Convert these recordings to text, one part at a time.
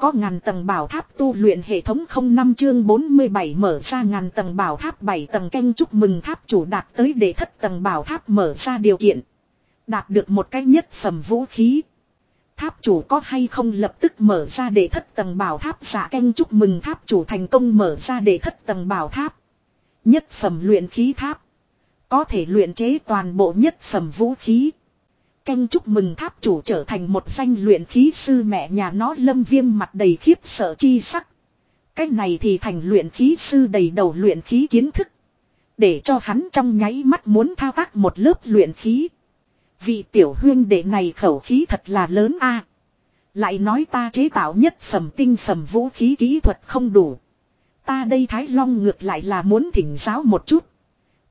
có ngàn tầng bảo tháp tu luyện hệ thống không năm chương 47 mở ra ngàn tầng bảo tháp 7 tầng canh chúc mừng tháp chủ đạt tới để thất tầng bảo tháp mở ra điều kiện. Đạt được một cái nhất phẩm vũ khí. Tháp chủ có hay không lập tức mở ra để thất tầng bảo tháp dạ giả canh chúc mừng tháp chủ thành công mở ra để thất tầng bảo tháp. Nhất phẩm luyện khí tháp. Có thể luyện chế toàn bộ nhất phẩm vũ khí. Canh chúc mừng tháp chủ trở thành một danh luyện khí sư mẹ nhà nó lâm viêm mặt đầy khiếp sợ chi sắc. Cái này thì thành luyện khí sư đầy đầu luyện khí kiến thức. Để cho hắn trong nháy mắt muốn thao tác một lớp luyện khí. Vị tiểu huyên đệ này khẩu khí thật là lớn a Lại nói ta chế tạo nhất phẩm tinh phẩm vũ khí kỹ thuật không đủ. Ta đây Thái Long ngược lại là muốn thỉnh giáo một chút.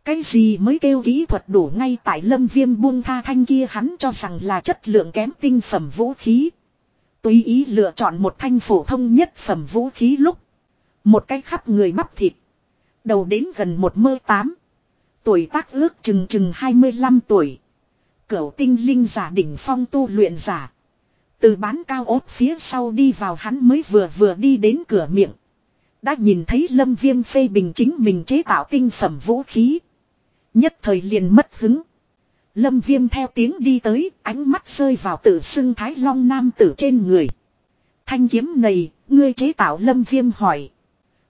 Cái gì mới kêu kỹ thuật đủ ngay tại lâm viêm buông tha thanh kia hắn cho rằng là chất lượng kém tinh phẩm vũ khí. Tùy ý lựa chọn một thanh phổ thông nhất phẩm vũ khí lúc. Một cái khắp người bắp thịt. Đầu đến gần một mơ tám. Tuổi tác ước chừng chừng 25 tuổi. Cửu tinh linh giả đỉnh phong tu luyện giả. Từ bán cao ốt phía sau đi vào hắn mới vừa vừa đi đến cửa miệng. Đã nhìn thấy lâm viêm phê bình chính mình chế tạo tinh phẩm vũ khí. Nhất thời liền mất hứng. Lâm viêm theo tiếng đi tới, ánh mắt rơi vào tử xưng thái long nam tử trên người. Thanh kiếm này, ngươi chế tạo lâm viêm hỏi.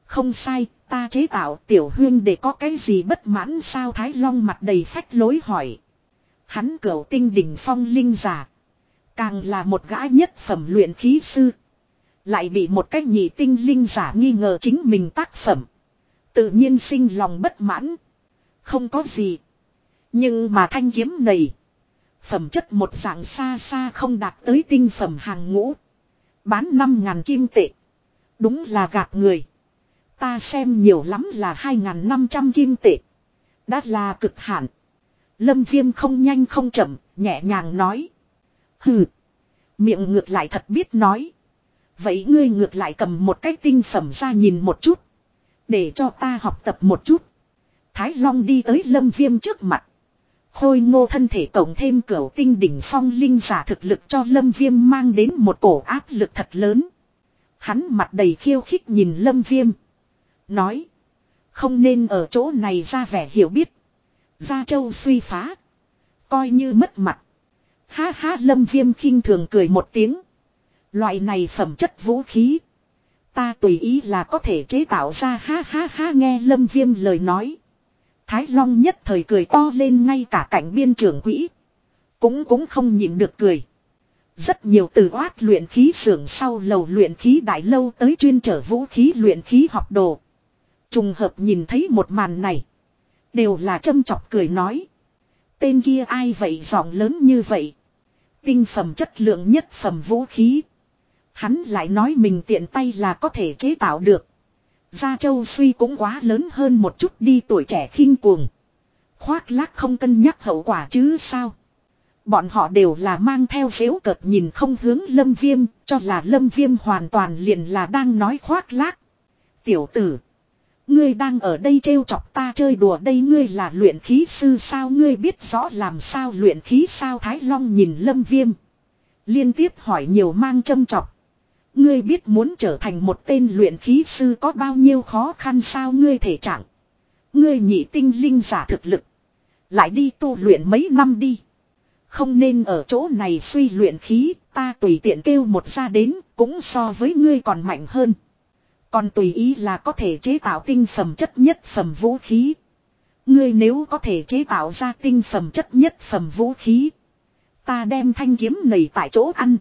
Không sai, ta chế tạo tiểu huyên để có cái gì bất mãn sao thái long mặt đầy phách lối hỏi. Hắn cửu tinh đỉnh phong linh giả. Càng là một gã nhất phẩm luyện khí sư. Lại bị một cách nhị tinh linh giả nghi ngờ chính mình tác phẩm. Tự nhiên sinh lòng bất mãn. Không có gì. Nhưng mà thanh kiếm này. Phẩm chất một dạng xa xa không đạt tới tinh phẩm hàng ngũ. Bán 5.000 kim tệ. Đúng là gạt người. Ta xem nhiều lắm là 2.500 kim tệ. Đã là cực hạn. Lâm viêm không nhanh không chậm, nhẹ nhàng nói. Hừ. Miệng ngược lại thật biết nói. Vậy ngươi ngược lại cầm một cái tinh phẩm ra nhìn một chút. Để cho ta học tập một chút. Thái Long đi tới lâm viêm trước mặt. Khôi ngô thân thể tổng thêm cửu tinh đỉnh phong linh giả thực lực cho lâm viêm mang đến một cổ áp lực thật lớn. Hắn mặt đầy khiêu khích nhìn lâm viêm. Nói. Không nên ở chỗ này ra vẻ hiểu biết. Gia Châu suy phá. Coi như mất mặt. Ha ha, lâm viêm khinh thường cười một tiếng. Loại này phẩm chất vũ khí. Ta tùy ý là có thể chế tạo ra ha ha ha, nghe lâm viêm lời nói. Thái Long nhất thời cười to lên ngay cả cảnh biên trưởng quỹ. Cũng cũng không nhịn được cười. Rất nhiều từ oát luyện khí xưởng sau lầu luyện khí đại lâu tới chuyên trở vũ khí luyện khí học đồ. Trùng hợp nhìn thấy một màn này. Đều là châm chọc cười nói. Tên kia ai vậy giọng lớn như vậy. Tinh phẩm chất lượng nhất phẩm vũ khí. Hắn lại nói mình tiện tay là có thể chế tạo được. Gia Châu suy cũng quá lớn hơn một chút đi tuổi trẻ khinh cuồng. Khoác lác không cân nhắc hậu quả chứ sao. Bọn họ đều là mang theo dễu cợt nhìn không hướng lâm viêm, cho là lâm viêm hoàn toàn liền là đang nói khoác lác. Tiểu tử. Ngươi đang ở đây trêu chọc ta chơi đùa đây ngươi là luyện khí sư sao ngươi biết rõ làm sao luyện khí sao Thái Long nhìn lâm viêm. Liên tiếp hỏi nhiều mang châm chọc. Ngươi biết muốn trở thành một tên luyện khí sư có bao nhiêu khó khăn sao ngươi thể trạng. Ngươi nhị tinh linh giả thực lực. Lại đi tu luyện mấy năm đi. Không nên ở chỗ này suy luyện khí, ta tùy tiện kêu một ra đến, cũng so với ngươi còn mạnh hơn. Còn tùy ý là có thể chế tạo tinh phẩm chất nhất phẩm vũ khí. Ngươi nếu có thể chế tạo ra tinh phẩm chất nhất phẩm vũ khí. Ta đem thanh kiếm này tại chỗ ăn.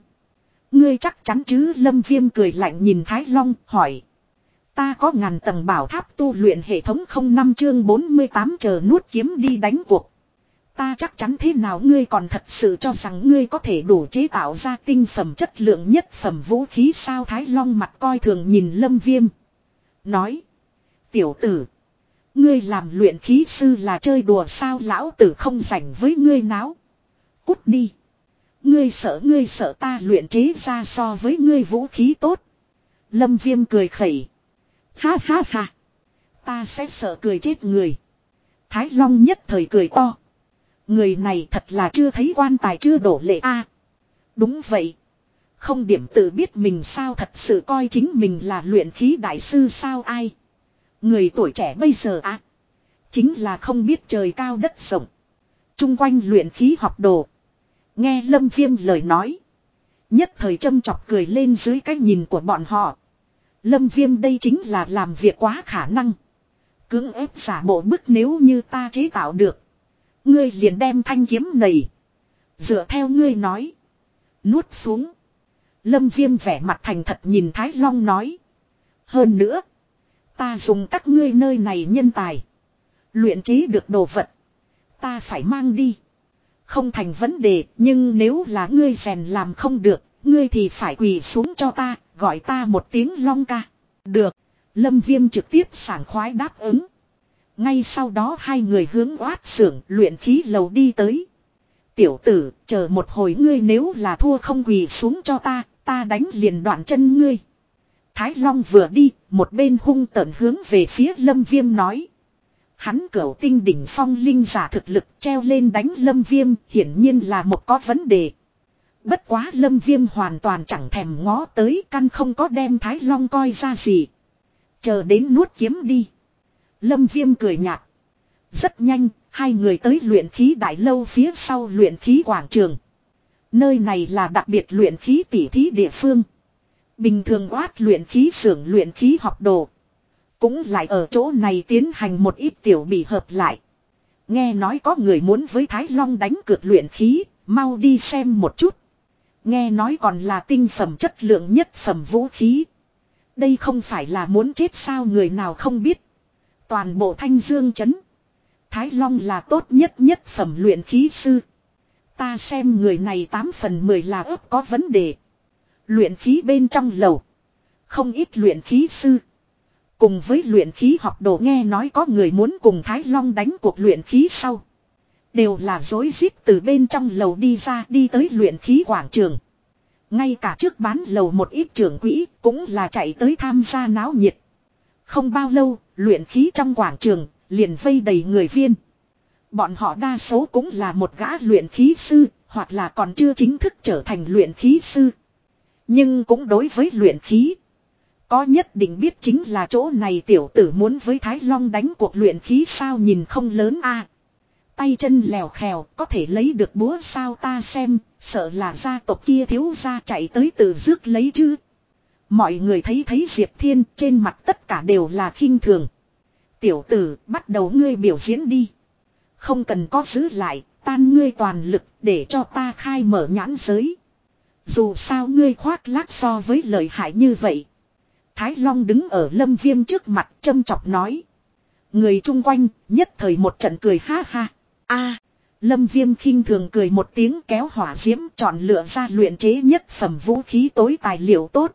Ngươi chắc chắn chứ Lâm Viêm cười lạnh nhìn Thái Long, hỏi. Ta có ngàn tầng bảo tháp tu luyện hệ thống không năm chương 48 chờ nuốt kiếm đi đánh cuộc. Ta chắc chắn thế nào ngươi còn thật sự cho rằng ngươi có thể đủ chế tạo ra tinh phẩm chất lượng nhất phẩm vũ khí sao Thái Long mặt coi thường nhìn Lâm Viêm. Nói. Tiểu tử. Ngươi làm luyện khí sư là chơi đùa sao lão tử không rảnh với ngươi náo. Cút đi. Ngươi sợ ngươi sợ ta luyện chế ra so với ngươi vũ khí tốt. Lâm viêm cười khẩy. Ha ha ha. Ta sẽ sợ cười chết người. Thái Long nhất thời cười to. Người này thật là chưa thấy quan tài, chưa đổ lệ a Đúng vậy. Không điểm tự biết mình sao thật sự coi chính mình là luyện khí đại sư sao ai. Người tuổi trẻ bây giờ à. Chính là không biết trời cao đất rộng. Trung quanh luyện khí học đồ. Nghe lâm viêm lời nói. Nhất thời châm chọc cười lên dưới cái nhìn của bọn họ. Lâm viêm đây chính là làm việc quá khả năng. Cưỡng ép giả bộ bức nếu như ta chế tạo được. Ngươi liền đem thanh kiếm này. Dựa theo ngươi nói. Nuốt xuống. Lâm viêm vẻ mặt thành thật nhìn Thái Long nói. Hơn nữa. Ta dùng các ngươi nơi này nhân tài. Luyện chế được đồ vật. Ta phải mang đi. Không thành vấn đề, nhưng nếu là ngươi rèn làm không được, ngươi thì phải quỳ xuống cho ta, gọi ta một tiếng long ca. Được. Lâm Viêm trực tiếp sảng khoái đáp ứng. Ngay sau đó hai người hướng oát xưởng luyện khí lầu đi tới. Tiểu tử, chờ một hồi ngươi nếu là thua không quỳ xuống cho ta, ta đánh liền đoạn chân ngươi. Thái Long vừa đi, một bên hung tợn hướng về phía Lâm Viêm nói. Hắn cửu tinh đỉnh phong linh giả thực lực treo lên đánh Lâm Viêm, hiển nhiên là một có vấn đề. Bất quá Lâm Viêm hoàn toàn chẳng thèm ngó tới căn không có đem Thái Long coi ra gì. Chờ đến nuốt kiếm đi. Lâm Viêm cười nhạt. Rất nhanh, hai người tới luyện khí đại lâu phía sau luyện khí quảng trường. Nơi này là đặc biệt luyện khí tỉ thí địa phương. Bình thường oát luyện khí xưởng luyện khí học đồ. Cũng lại ở chỗ này tiến hành một ít tiểu bị hợp lại. Nghe nói có người muốn với Thái Long đánh cược luyện khí, mau đi xem một chút. Nghe nói còn là tinh phẩm chất lượng nhất phẩm vũ khí. Đây không phải là muốn chết sao người nào không biết. Toàn bộ thanh dương chấn. Thái Long là tốt nhất nhất phẩm luyện khí sư. Ta xem người này 8 phần 10 là ấp có vấn đề. Luyện khí bên trong lầu. Không ít luyện khí sư. Cùng với luyện khí học đồ nghe nói có người muốn cùng Thái Long đánh cuộc luyện khí sau. Đều là dối rít từ bên trong lầu đi ra đi tới luyện khí quảng trường. Ngay cả trước bán lầu một ít trưởng quỹ cũng là chạy tới tham gia náo nhiệt. Không bao lâu, luyện khí trong quảng trường, liền vây đầy người viên. Bọn họ đa số cũng là một gã luyện khí sư, hoặc là còn chưa chính thức trở thành luyện khí sư. Nhưng cũng đối với luyện khí. Có nhất định biết chính là chỗ này tiểu tử muốn với Thái Long đánh cuộc luyện khí sao nhìn không lớn a Tay chân lèo khèo có thể lấy được búa sao ta xem, sợ là gia tộc kia thiếu gia chạy tới từ rước lấy chứ. Mọi người thấy thấy Diệp Thiên trên mặt tất cả đều là khinh thường. Tiểu tử, bắt đầu ngươi biểu diễn đi. Không cần có giữ lại, tan ngươi toàn lực để cho ta khai mở nhãn giới. Dù sao ngươi khoác lác so với lời hại như vậy. Thái Long đứng ở lâm viêm trước mặt châm chọc nói. Người chung quanh nhất thời một trận cười ha ha. a lâm viêm khinh thường cười một tiếng kéo hỏa diễm chọn lựa ra luyện chế nhất phẩm vũ khí tối tài liệu tốt.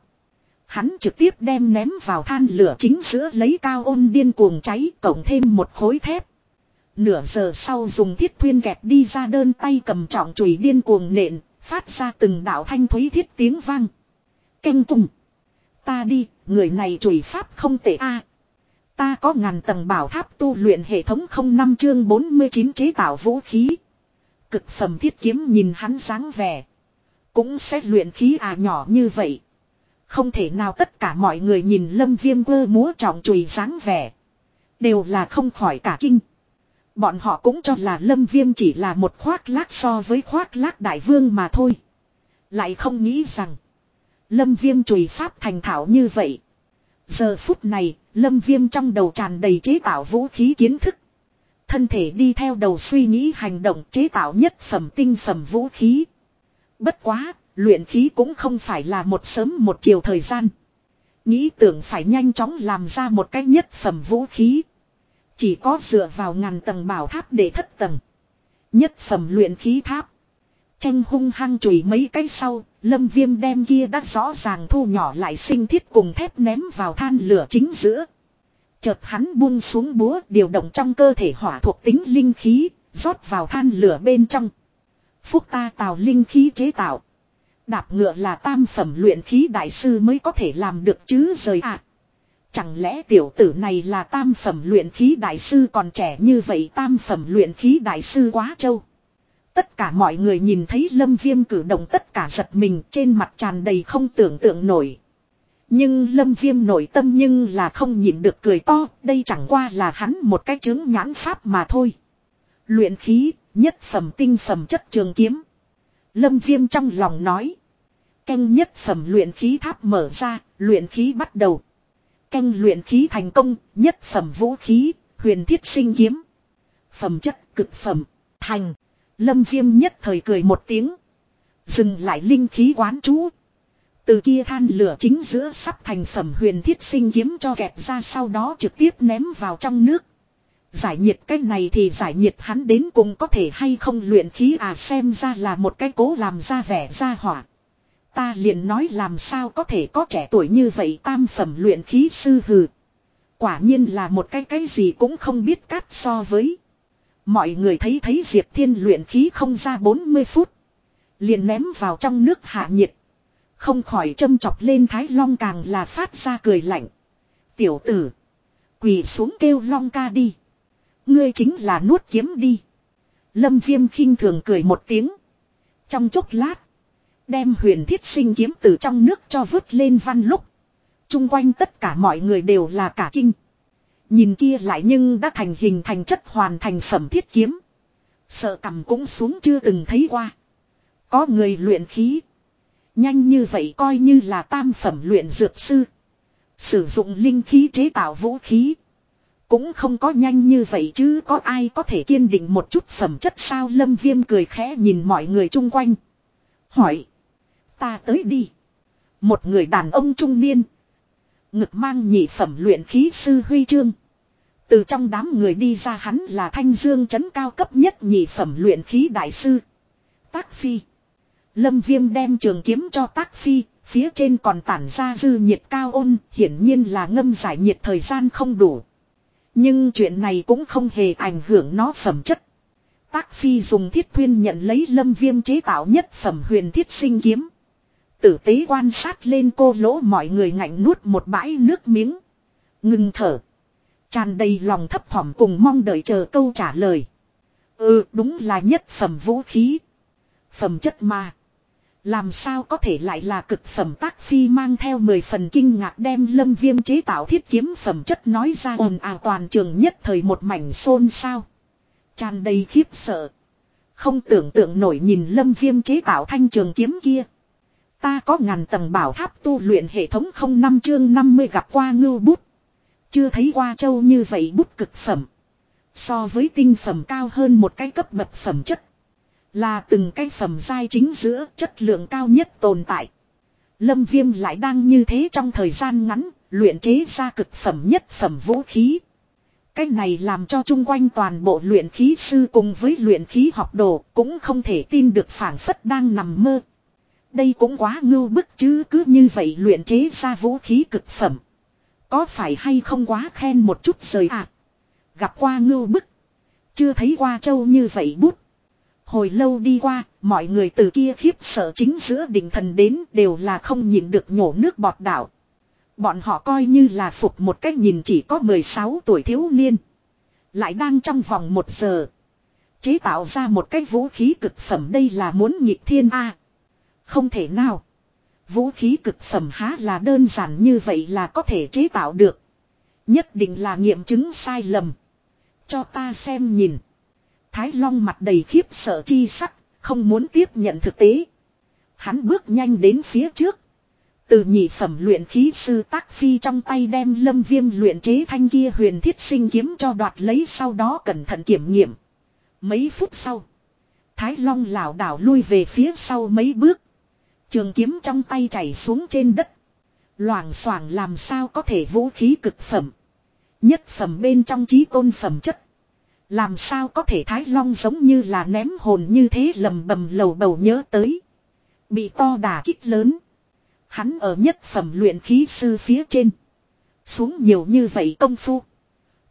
Hắn trực tiếp đem ném vào than lửa chính giữa lấy cao ôn điên cuồng cháy cộng thêm một khối thép. Nửa giờ sau dùng thiết thuyên kẹp đi ra đơn tay cầm trọng chùy điên cuồng nện, phát ra từng đạo thanh thúy thiết tiếng vang. Canh cùng. Ta đi, người này chùy pháp không tệ a. Ta có ngàn tầng bảo tháp tu luyện hệ thống không năm chương 49 chế tạo vũ khí. Cực phẩm thiết kiếm nhìn hắn dáng vẻ. Cũng sẽ luyện khí à nhỏ như vậy. Không thể nào tất cả mọi người nhìn lâm viêm quơ múa trọng chùy dáng vẻ. Đều là không khỏi cả kinh. Bọn họ cũng cho là lâm viêm chỉ là một khoác lác so với khoác lác đại vương mà thôi. Lại không nghĩ rằng. Lâm viêm chùy pháp thành thảo như vậy. Giờ phút này, lâm viêm trong đầu tràn đầy chế tạo vũ khí kiến thức. Thân thể đi theo đầu suy nghĩ hành động chế tạo nhất phẩm tinh phẩm vũ khí. Bất quá, luyện khí cũng không phải là một sớm một chiều thời gian. Nghĩ tưởng phải nhanh chóng làm ra một cái nhất phẩm vũ khí. Chỉ có dựa vào ngàn tầng bảo tháp để thất tầng. Nhất phẩm luyện khí tháp. Tranh hung hăng chùi mấy cái sau, lâm viêm đem kia đã rõ ràng thu nhỏ lại sinh thiết cùng thép ném vào than lửa chính giữa. Chợt hắn buông xuống búa điều động trong cơ thể hỏa thuộc tính linh khí, rót vào than lửa bên trong. Phúc ta tạo linh khí chế tạo. Đạp ngựa là tam phẩm luyện khí đại sư mới có thể làm được chứ rời ạ. À. Chẳng lẽ tiểu tử này là tam phẩm luyện khí đại sư còn trẻ như vậy tam phẩm luyện khí đại sư quá trâu. Tất cả mọi người nhìn thấy lâm viêm cử động tất cả giật mình trên mặt tràn đầy không tưởng tượng nổi. Nhưng lâm viêm nổi tâm nhưng là không nhìn được cười to, đây chẳng qua là hắn một cái chứng nhãn pháp mà thôi. Luyện khí, nhất phẩm tinh phẩm chất trường kiếm. Lâm viêm trong lòng nói. Canh nhất phẩm luyện khí tháp mở ra, luyện khí bắt đầu. Canh luyện khí thành công, nhất phẩm vũ khí, huyền thiết sinh kiếm. Phẩm chất cực phẩm, thành. Lâm viêm nhất thời cười một tiếng. Dừng lại linh khí quán chú. Từ kia than lửa chính giữa sắp thành phẩm huyền thiết sinh kiếm cho kẹp ra sau đó trực tiếp ném vào trong nước. Giải nhiệt cái này thì giải nhiệt hắn đến cùng có thể hay không luyện khí à xem ra là một cái cố làm ra vẻ ra hỏa. Ta liền nói làm sao có thể có trẻ tuổi như vậy tam phẩm luyện khí sư hừ. Quả nhiên là một cái cái gì cũng không biết cắt so với. Mọi người thấy thấy Diệp Thiên luyện khí không ra 40 phút. Liền ném vào trong nước hạ nhiệt. Không khỏi châm chọc lên Thái Long càng là phát ra cười lạnh. Tiểu tử. Quỳ xuống kêu Long ca đi. Ngươi chính là nuốt kiếm đi. Lâm Viêm khinh thường cười một tiếng. Trong chốc lát. Đem huyền thiết sinh kiếm từ trong nước cho vứt lên văn lúc. Trung quanh tất cả mọi người đều là cả kinh. Nhìn kia lại nhưng đã thành hình thành chất hoàn thành phẩm thiết kiếm. Sợ cầm cũng xuống chưa từng thấy qua. Có người luyện khí. Nhanh như vậy coi như là tam phẩm luyện dược sư. Sử dụng linh khí chế tạo vũ khí. Cũng không có nhanh như vậy chứ có ai có thể kiên định một chút phẩm chất sao lâm viêm cười khẽ nhìn mọi người chung quanh. Hỏi. Ta tới đi. Một người đàn ông trung niên. Ngực mang nhị phẩm luyện khí sư huy chương. Từ trong đám người đi ra hắn là thanh dương chấn cao cấp nhất nhị phẩm luyện khí đại sư. Tác phi. Lâm viêm đem trường kiếm cho tác phi, phía trên còn tản ra dư nhiệt cao ôn, hiển nhiên là ngâm giải nhiệt thời gian không đủ. Nhưng chuyện này cũng không hề ảnh hưởng nó phẩm chất. Tác phi dùng thiết thuyên nhận lấy lâm viêm chế tạo nhất phẩm huyền thiết sinh kiếm. Tử tế quan sát lên cô lỗ mọi người ngạnh nuốt một bãi nước miếng. Ngừng thở. Tràn đầy lòng thấp thỏm cùng mong đợi chờ câu trả lời. Ừ đúng là nhất phẩm vũ khí. Phẩm chất mà. Làm sao có thể lại là cực phẩm tác phi mang theo 10 phần kinh ngạc đem lâm viêm chế tạo thiết kiếm phẩm chất nói ra ồn ào toàn trường nhất thời một mảnh xôn sao. Tràn đầy khiếp sợ. Không tưởng tượng nổi nhìn lâm viêm chế tạo thanh trường kiếm kia. Ta có ngàn tầng bảo tháp tu luyện hệ thống không năm chương 50 gặp qua ngưu bút. Chưa thấy qua châu như vậy bút cực phẩm. So với tinh phẩm cao hơn một cái cấp bậc phẩm chất. Là từng cái phẩm giai chính giữa chất lượng cao nhất tồn tại. Lâm viêm lại đang như thế trong thời gian ngắn, luyện chế ra cực phẩm nhất phẩm vũ khí. Cái này làm cho chung quanh toàn bộ luyện khí sư cùng với luyện khí học đồ cũng không thể tin được phản phất đang nằm mơ. Đây cũng quá ngưu bức chứ cứ như vậy luyện chế ra vũ khí cực phẩm. Có phải hay không quá khen một chút rời à? Gặp qua ngưu bức. Chưa thấy qua châu như vậy bút. Hồi lâu đi qua, mọi người từ kia khiếp sợ chính giữa đỉnh thần đến đều là không nhìn được nhổ nước bọt đảo. Bọn họ coi như là phục một cách nhìn chỉ có 16 tuổi thiếu niên. Lại đang trong vòng một giờ. Chế tạo ra một cái vũ khí cực phẩm đây là muốn nhịp thiên A. Không thể nào. Vũ khí cực phẩm há là đơn giản như vậy là có thể chế tạo được. Nhất định là nghiệm chứng sai lầm. Cho ta xem nhìn. Thái Long mặt đầy khiếp sợ chi sắc, không muốn tiếp nhận thực tế. Hắn bước nhanh đến phía trước. Từ nhị phẩm luyện khí sư tác phi trong tay đem lâm viêm luyện chế thanh kia huyền thiết sinh kiếm cho đoạt lấy sau đó cẩn thận kiểm nghiệm. Mấy phút sau. Thái Long lảo đảo lui về phía sau mấy bước. Trường kiếm trong tay chảy xuống trên đất. Loảng xoảng làm sao có thể vũ khí cực phẩm. Nhất phẩm bên trong trí tôn phẩm chất. Làm sao có thể Thái Long giống như là ném hồn như thế lầm bầm lầu bầu nhớ tới. Bị to đà kích lớn. Hắn ở nhất phẩm luyện khí sư phía trên. Xuống nhiều như vậy công phu.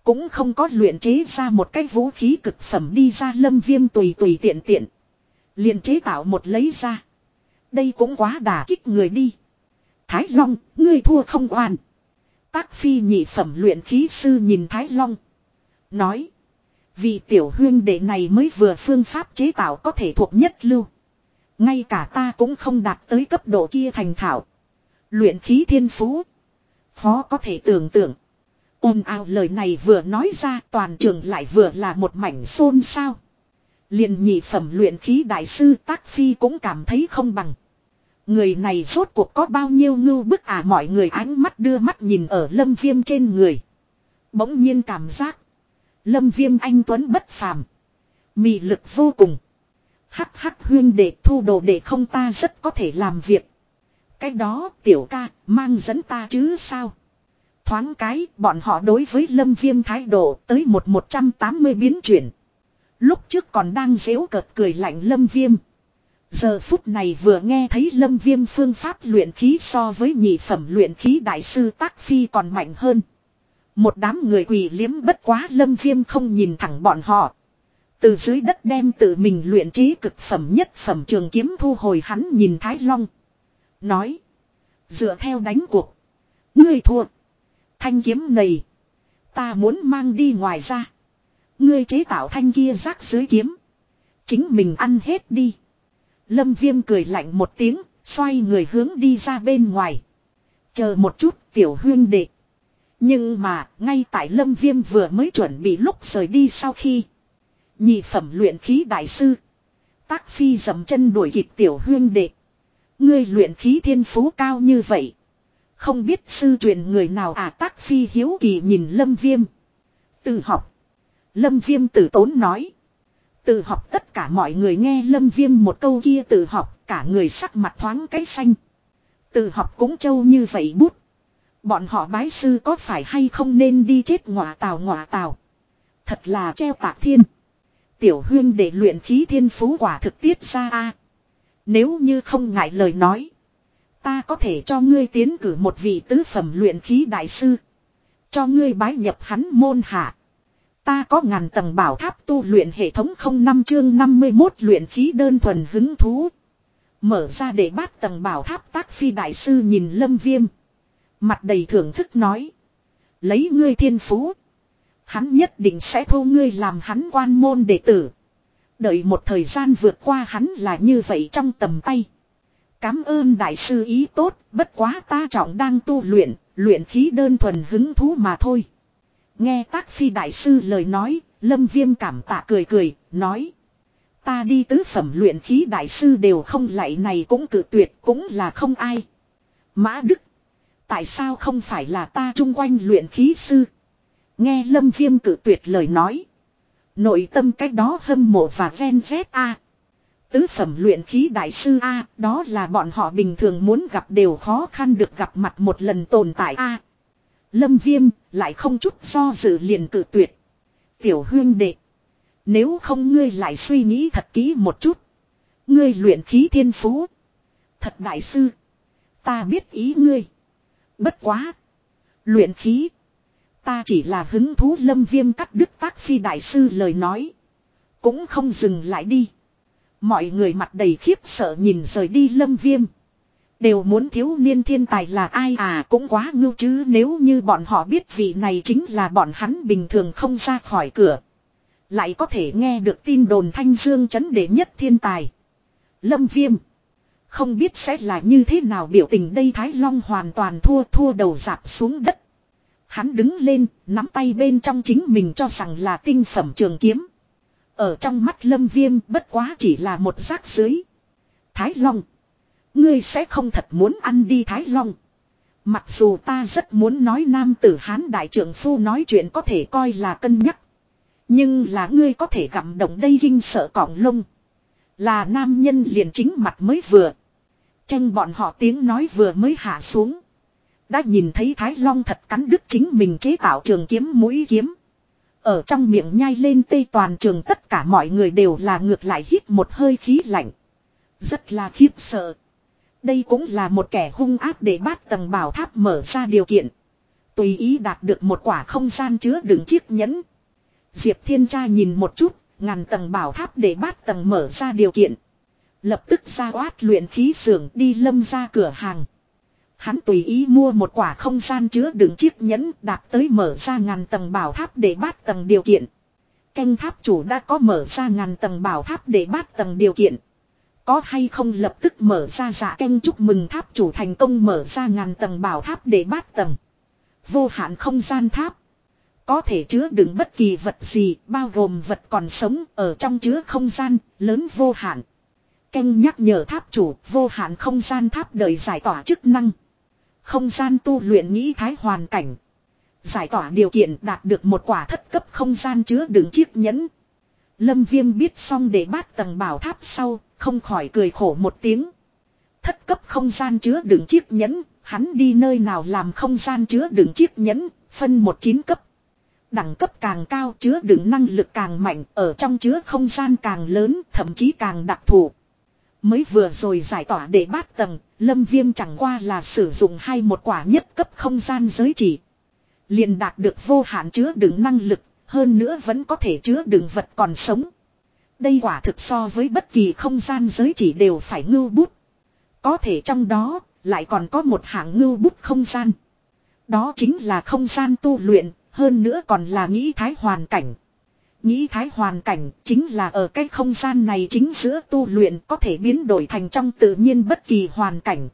Cũng không có luyện chế ra một cái vũ khí cực phẩm đi ra lâm viêm tùy tùy tiện tiện. liền chế tạo một lấy ra. Đây cũng quá đà kích người đi. Thái Long, ngươi thua không oan. Tác phi nhị phẩm luyện khí sư nhìn Thái Long. Nói. Vì tiểu huyên đệ này mới vừa phương pháp chế tạo có thể thuộc nhất lưu. Ngay cả ta cũng không đạt tới cấp độ kia thành thạo. Luyện khí thiên phú. Khó có thể tưởng tượng. Ôm ào lời này vừa nói ra toàn trường lại vừa là một mảnh xôn xao. liền nhị phẩm luyện khí đại sư Tác Phi cũng cảm thấy không bằng. Người này rốt cuộc có bao nhiêu ngưu bức à mọi người ánh mắt đưa mắt nhìn ở lâm viêm trên người. Bỗng nhiên cảm giác. Lâm viêm anh Tuấn bất phàm. Mị lực vô cùng. Hắc hắc huyên đệ thu đồ để không ta rất có thể làm việc. Cái đó tiểu ca mang dẫn ta chứ sao. Thoáng cái, bọn họ đối với lâm viêm thái độ tới một 180 biến chuyển. Lúc trước còn đang dễu cợt cười lạnh lâm viêm. Giờ phút này vừa nghe thấy lâm viêm phương pháp luyện khí so với nhị phẩm luyện khí đại sư tác phi còn mạnh hơn. Một đám người quỳ liếm bất quá lâm viêm không nhìn thẳng bọn họ. Từ dưới đất đem tự mình luyện trí cực phẩm nhất phẩm trường kiếm thu hồi hắn nhìn Thái Long. Nói. Dựa theo đánh cuộc. Ngươi thua. Thanh kiếm này. Ta muốn mang đi ngoài ra. Ngươi chế tạo thanh kia rác dưới kiếm. Chính mình ăn hết đi. Lâm viêm cười lạnh một tiếng. Xoay người hướng đi ra bên ngoài. Chờ một chút, tiểu huyên đệ. Nhưng mà, ngay tại lâm viêm vừa mới chuẩn bị lúc rời đi sau khi. Nhị phẩm luyện khí đại sư. Tác phi dầm chân đuổi kịp tiểu huyên đệ. Ngươi luyện khí thiên phú cao như vậy. Không biết sư truyền người nào à tác phi hiếu kỳ nhìn lâm viêm. Tự học. Lâm viêm tử tốn nói. Tự học tất cả mọi người nghe lâm viêm một câu kia tự học, cả người sắc mặt thoáng cái xanh. Tự học cũng trâu như vậy bút. Bọn họ bái sư có phải hay không nên đi chết ngọa tào ngọa tào. Thật là treo tạc thiên. Tiểu huyên để luyện khí thiên phú quả thực tiết ra a Nếu như không ngại lời nói. Ta có thể cho ngươi tiến cử một vị tứ phẩm luyện khí đại sư. Cho ngươi bái nhập hắn môn hạ. Ta có ngàn tầng bảo tháp tu luyện hệ thống không năm chương 51 luyện khí đơn thuần hứng thú. Mở ra để bát tầng bảo tháp tác phi đại sư nhìn lâm viêm. Mặt đầy thưởng thức nói. Lấy ngươi thiên phú. Hắn nhất định sẽ thu ngươi làm hắn quan môn đệ tử. Đợi một thời gian vượt qua hắn là như vậy trong tầm tay. Cám ơn đại sư ý tốt, bất quá ta trọng đang tu luyện, luyện khí đơn thuần hứng thú mà thôi. Nghe tác phi đại sư lời nói, lâm viêm cảm tạ cười cười, nói. Ta đi tứ phẩm luyện khí đại sư đều không lại này cũng cử tuyệt cũng là không ai. Mã Đức. Tại sao không phải là ta chung quanh luyện khí sư? Nghe lâm viêm cử tuyệt lời nói. Nội tâm cách đó hâm mộ và ven dép A. Tứ phẩm luyện khí đại sư A, đó là bọn họ bình thường muốn gặp đều khó khăn được gặp mặt một lần tồn tại A. Lâm viêm, lại không chút do dự liền cự tuyệt. Tiểu hương đệ. Nếu không ngươi lại suy nghĩ thật kỹ một chút. Ngươi luyện khí thiên phú. Thật đại sư. Ta biết ý ngươi. Bất quá. Luyện khí. Ta chỉ là hứng thú lâm viêm cắt đứt tác phi đại sư lời nói. Cũng không dừng lại đi. Mọi người mặt đầy khiếp sợ nhìn rời đi lâm viêm. Đều muốn thiếu niên thiên tài là ai à cũng quá ngưu chứ nếu như bọn họ biết vị này chính là bọn hắn bình thường không ra khỏi cửa. Lại có thể nghe được tin đồn thanh dương chấn đệ nhất thiên tài. Lâm viêm. Không biết sẽ là như thế nào biểu tình đây Thái Long hoàn toàn thua thua đầu dạp xuống đất. Hắn đứng lên, nắm tay bên trong chính mình cho rằng là tinh phẩm trường kiếm. Ở trong mắt lâm viêm bất quá chỉ là một rác dưới. Thái Long. Ngươi sẽ không thật muốn ăn đi Thái Long. Mặc dù ta rất muốn nói nam tử Hán đại trưởng phu nói chuyện có thể coi là cân nhắc. Nhưng là ngươi có thể gặm động đây kinh sợ cỏng lông. Là nam nhân liền chính mặt mới vừa. Tranh bọn họ tiếng nói vừa mới hạ xuống. Đã nhìn thấy Thái Long thật cắn đứt chính mình chế tạo trường kiếm mũi kiếm. Ở trong miệng nhai lên tây toàn trường tất cả mọi người đều là ngược lại hít một hơi khí lạnh. Rất là khiếp sợ. Đây cũng là một kẻ hung ác để bát tầng bảo tháp mở ra điều kiện. Tùy ý đạt được một quả không gian chứa đựng chiếc nhẫn. Diệp Thiên Tra nhìn một chút, ngàn tầng bảo tháp để bát tầng mở ra điều kiện. Lập tức ra oát luyện khí xưởng đi lâm ra cửa hàng. Hắn tùy ý mua một quả không gian chứa đựng chiếc nhẫn đạt tới mở ra ngàn tầng bảo tháp để bát tầng điều kiện. Canh tháp chủ đã có mở ra ngàn tầng bảo tháp để bát tầng điều kiện. Có hay không lập tức mở ra dạ canh chúc mừng tháp chủ thành công mở ra ngàn tầng bảo tháp để bát tầng. Vô hạn không gian tháp. Có thể chứa đựng bất kỳ vật gì, bao gồm vật còn sống ở trong chứa không gian, lớn vô hạn. Canh nhắc nhở tháp chủ, vô hạn không gian tháp đời giải tỏa chức năng. Không gian tu luyện nghĩ thái hoàn cảnh. Giải tỏa điều kiện đạt được một quả thất cấp không gian chứa đựng chiếc nhẫn. Lâm Viêm biết xong để bát tầng bảo tháp sau, không khỏi cười khổ một tiếng. Thất cấp không gian chứa đựng chiếc nhẫn, hắn đi nơi nào làm không gian chứa đựng chiếc nhẫn, phân một chín cấp. Đẳng cấp càng cao chứa đựng năng lực càng mạnh, ở trong chứa không gian càng lớn, thậm chí càng đặc thù. Mới vừa rồi giải tỏa để bát tầng, lâm viêm chẳng qua là sử dụng hai một quả nhất cấp không gian giới chỉ. liền đạt được vô hạn chứa đựng năng lực, hơn nữa vẫn có thể chứa đựng vật còn sống. Đây quả thực so với bất kỳ không gian giới chỉ đều phải ngưu bút. Có thể trong đó, lại còn có một hạng ngưu bút không gian. Đó chính là không gian tu luyện, hơn nữa còn là nghĩ thái hoàn cảnh. Nghĩ thái hoàn cảnh chính là ở cái không gian này chính giữa tu luyện có thể biến đổi thành trong tự nhiên bất kỳ hoàn cảnh.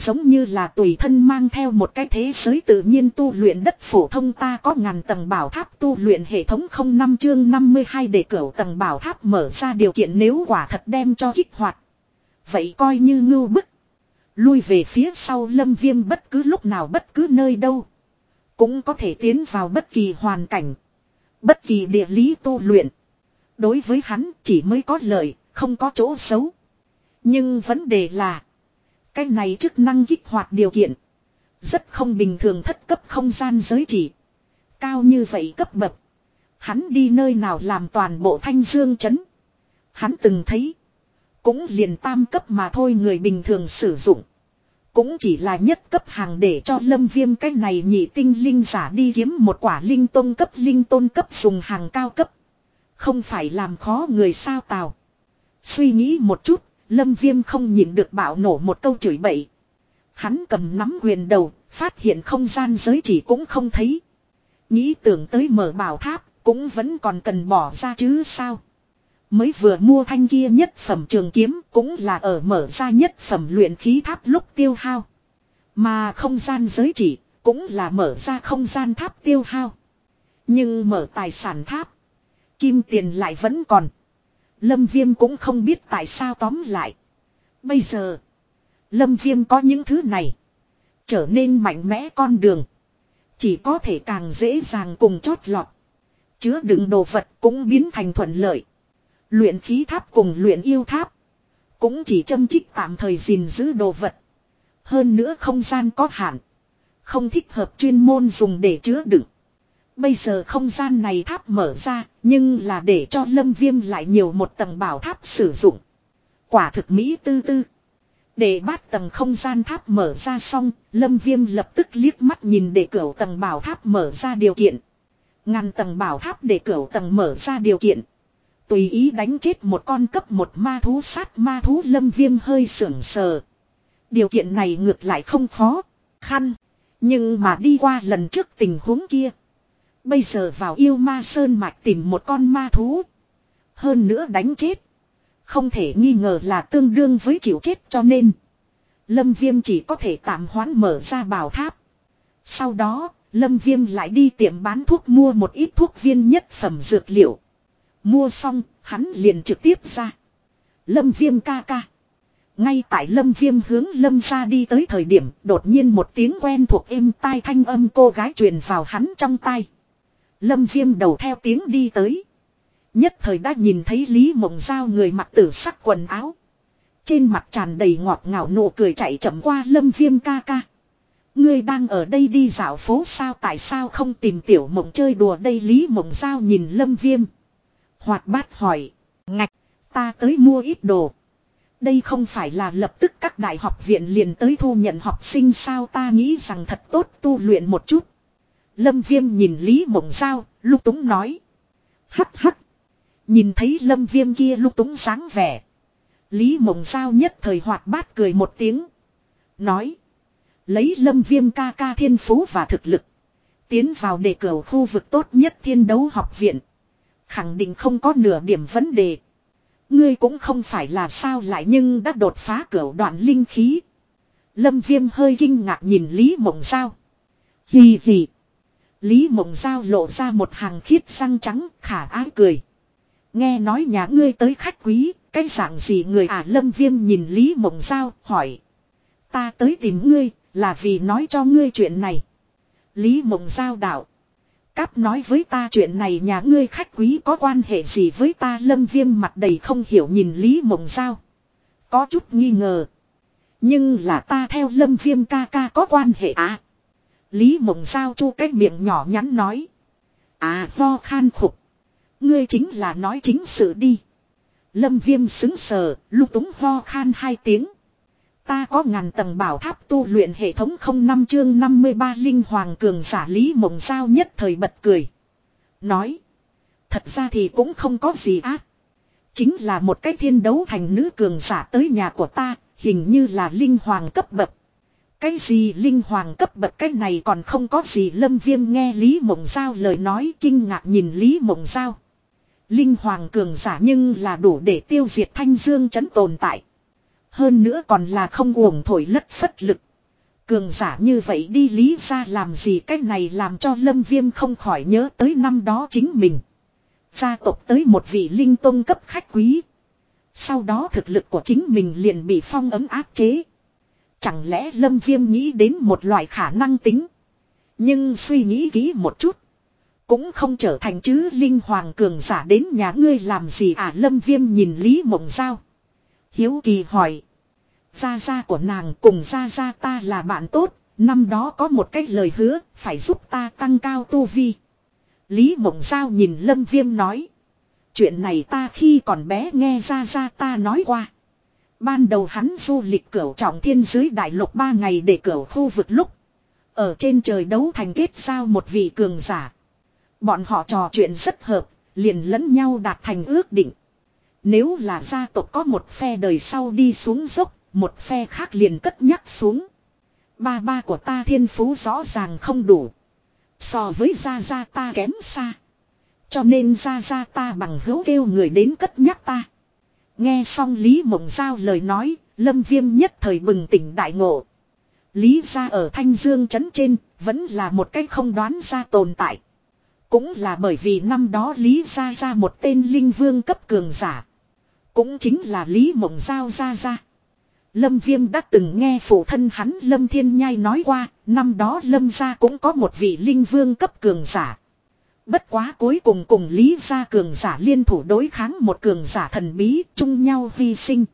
Giống như là tùy thân mang theo một cái thế giới tự nhiên tu luyện đất phổ thông ta có ngàn tầng bảo tháp tu luyện hệ thống không năm chương 52 để cửu tầng bảo tháp mở ra điều kiện nếu quả thật đem cho kích hoạt. Vậy coi như ngưu bức. Lui về phía sau lâm viêm bất cứ lúc nào bất cứ nơi đâu. Cũng có thể tiến vào bất kỳ hoàn cảnh. Bất kỳ địa lý tu luyện. Đối với hắn chỉ mới có lợi, không có chỗ xấu. Nhưng vấn đề là. Cái này chức năng kích hoạt điều kiện. Rất không bình thường thất cấp không gian giới chỉ. Cao như vậy cấp bậc. Hắn đi nơi nào làm toàn bộ thanh dương chấn. Hắn từng thấy. Cũng liền tam cấp mà thôi người bình thường sử dụng. Cũng chỉ là nhất cấp hàng để cho lâm viêm cái này nhị tinh linh giả đi kiếm một quả linh tôn cấp linh tôn cấp dùng hàng cao cấp. Không phải làm khó người sao tào. Suy nghĩ một chút, lâm viêm không nhìn được bảo nổ một câu chửi bậy. Hắn cầm nắm quyền đầu, phát hiện không gian giới chỉ cũng không thấy. Nghĩ tưởng tới mở bảo tháp, cũng vẫn còn cần bỏ ra chứ sao. Mới vừa mua thanh kia nhất phẩm trường kiếm cũng là ở mở ra nhất phẩm luyện khí tháp lúc tiêu hao. Mà không gian giới chỉ cũng là mở ra không gian tháp tiêu hao. Nhưng mở tài sản tháp. Kim tiền lại vẫn còn. Lâm Viêm cũng không biết tại sao tóm lại. Bây giờ. Lâm Viêm có những thứ này. Trở nên mạnh mẽ con đường. Chỉ có thể càng dễ dàng cùng chót lọt. Chứa đựng đồ vật cũng biến thành thuận lợi. Luyện khí tháp cùng luyện yêu tháp. Cũng chỉ châm trích tạm thời gìn giữ đồ vật. Hơn nữa không gian có hạn. Không thích hợp chuyên môn dùng để chứa đựng. Bây giờ không gian này tháp mở ra, nhưng là để cho lâm viêm lại nhiều một tầng bảo tháp sử dụng. Quả thực Mỹ tư tư. Để bát tầng không gian tháp mở ra xong, lâm viêm lập tức liếc mắt nhìn để cửa tầng bảo tháp mở ra điều kiện. Ngàn tầng bảo tháp để cửa tầng mở ra điều kiện. Tùy ý đánh chết một con cấp một ma thú sát ma thú lâm viêm hơi sưởng sờ. Điều kiện này ngược lại không khó, khăn. Nhưng mà đi qua lần trước tình huống kia. Bây giờ vào yêu ma sơn mạch tìm một con ma thú. Hơn nữa đánh chết. Không thể nghi ngờ là tương đương với chịu chết cho nên. Lâm Viêm chỉ có thể tạm hoãn mở ra bảo tháp. Sau đó, Lâm Viêm lại đi tiệm bán thuốc mua một ít thuốc viên nhất phẩm dược liệu. Mua xong, hắn liền trực tiếp ra. Lâm viêm ca ca. Ngay tại lâm viêm hướng lâm ra đi tới thời điểm đột nhiên một tiếng quen thuộc êm tai thanh âm cô gái truyền vào hắn trong tai. Lâm viêm đầu theo tiếng đi tới. Nhất thời đã nhìn thấy Lý Mộng Giao người mặc tử sắc quần áo. Trên mặt tràn đầy ngọt ngào nụ cười chạy chậm qua lâm viêm ca ca. Ngươi đang ở đây đi dạo phố sao tại sao không tìm tiểu mộng chơi đùa đây Lý Mộng Giao nhìn lâm viêm. Hoạt bát hỏi. Ngạch, ta tới mua ít đồ. Đây không phải là lập tức các đại học viện liền tới thu nhận học sinh sao ta nghĩ rằng thật tốt tu luyện một chút. Lâm Viêm nhìn Lý Mộng Giao, lúc túng nói. Hắc hắc. Nhìn thấy Lâm Viêm kia lúc túng sáng vẻ. Lý Mộng Giao nhất thời hoạt bát cười một tiếng. Nói. Lấy Lâm Viêm ca ca thiên phú và thực lực. Tiến vào đề cử khu vực tốt nhất thiên đấu học viện. Khẳng định không có nửa điểm vấn đề. Ngươi cũng không phải là sao lại nhưng đã đột phá cửa đoạn linh khí. Lâm Viêm hơi kinh ngạc nhìn Lý Mộng Giao. Hì hì. Lý Mộng Giao lộ ra một hàng khiết răng trắng khả ái cười. Nghe nói nhà ngươi tới khách quý, cái dạng gì người à Lâm Viêm nhìn Lý Mộng Giao hỏi. Ta tới tìm ngươi, là vì nói cho ngươi chuyện này. Lý Mộng Giao đạo. Cáp nói với ta chuyện này nhà ngươi khách quý có quan hệ gì với ta lâm viêm mặt đầy không hiểu nhìn Lý Mộng Giao. Có chút nghi ngờ. Nhưng là ta theo lâm viêm ca ca có quan hệ à. Lý Mộng Giao chu cái miệng nhỏ nhắn nói. À lo khan khục. Ngươi chính là nói chính sự đi. Lâm viêm xứng sờ, lúc túng ho khan hai tiếng. Ta có ngàn tầng bảo tháp tu luyện hệ thống không năm chương 53 linh hoàng cường giả lý mộng giao nhất thời bật cười. Nói. Thật ra thì cũng không có gì ác. Chính là một cái thiên đấu thành nữ cường giả tới nhà của ta, hình như là linh hoàng cấp bậc. Cái gì linh hoàng cấp bậc cái này còn không có gì lâm viêm nghe Lý Mộng Giao lời nói kinh ngạc nhìn Lý Mộng Giao. Linh hoàng cường giả nhưng là đủ để tiêu diệt thanh dương chấn tồn tại. Hơn nữa còn là không uổng thổi lất phất lực. Cường giả như vậy đi lý ra làm gì cái này làm cho lâm viêm không khỏi nhớ tới năm đó chính mình. Gia tộc tới một vị linh tôn cấp khách quý. Sau đó thực lực của chính mình liền bị phong ấm áp chế. Chẳng lẽ lâm viêm nghĩ đến một loại khả năng tính. Nhưng suy nghĩ kỹ một chút. Cũng không trở thành chứ linh hoàng cường giả đến nhà ngươi làm gì à lâm viêm nhìn Lý Mộng Giao. Hiếu kỳ hỏi. Gia gia của nàng cùng gia gia ta là bạn tốt, năm đó có một cách lời hứa, phải giúp ta tăng cao tu vi. Lý Mộng Giao nhìn Lâm Viêm nói. Chuyện này ta khi còn bé nghe gia gia ta nói qua. Ban đầu hắn du lịch cửu trọng thiên dưới đại lục ba ngày để cửu khu vực lúc. Ở trên trời đấu thành kết giao một vị cường giả. Bọn họ trò chuyện rất hợp, liền lẫn nhau đạt thành ước định. Nếu là gia tộc có một phe đời sau đi xuống dốc, một phe khác liền cất nhắc xuống. Ba ba của ta thiên phú rõ ràng không đủ. So với gia gia ta kém xa. Cho nên gia gia ta bằng hữu kêu người đến cất nhắc ta. Nghe xong Lý Mộng Giao lời nói, Lâm Viêm nhất thời bừng tỉnh đại ngộ. Lý gia ở Thanh Dương trấn trên, vẫn là một cách không đoán ra tồn tại. Cũng là bởi vì năm đó Lý gia ra một tên linh vương cấp cường giả. Cũng chính là Lý Mộng Giao ra ra. Lâm Viêm đã từng nghe phụ thân hắn Lâm Thiên Nhai nói qua, năm đó Lâm gia cũng có một vị linh vương cấp cường giả. Bất quá cuối cùng cùng Lý gia cường giả liên thủ đối kháng một cường giả thần bí chung nhau hy sinh.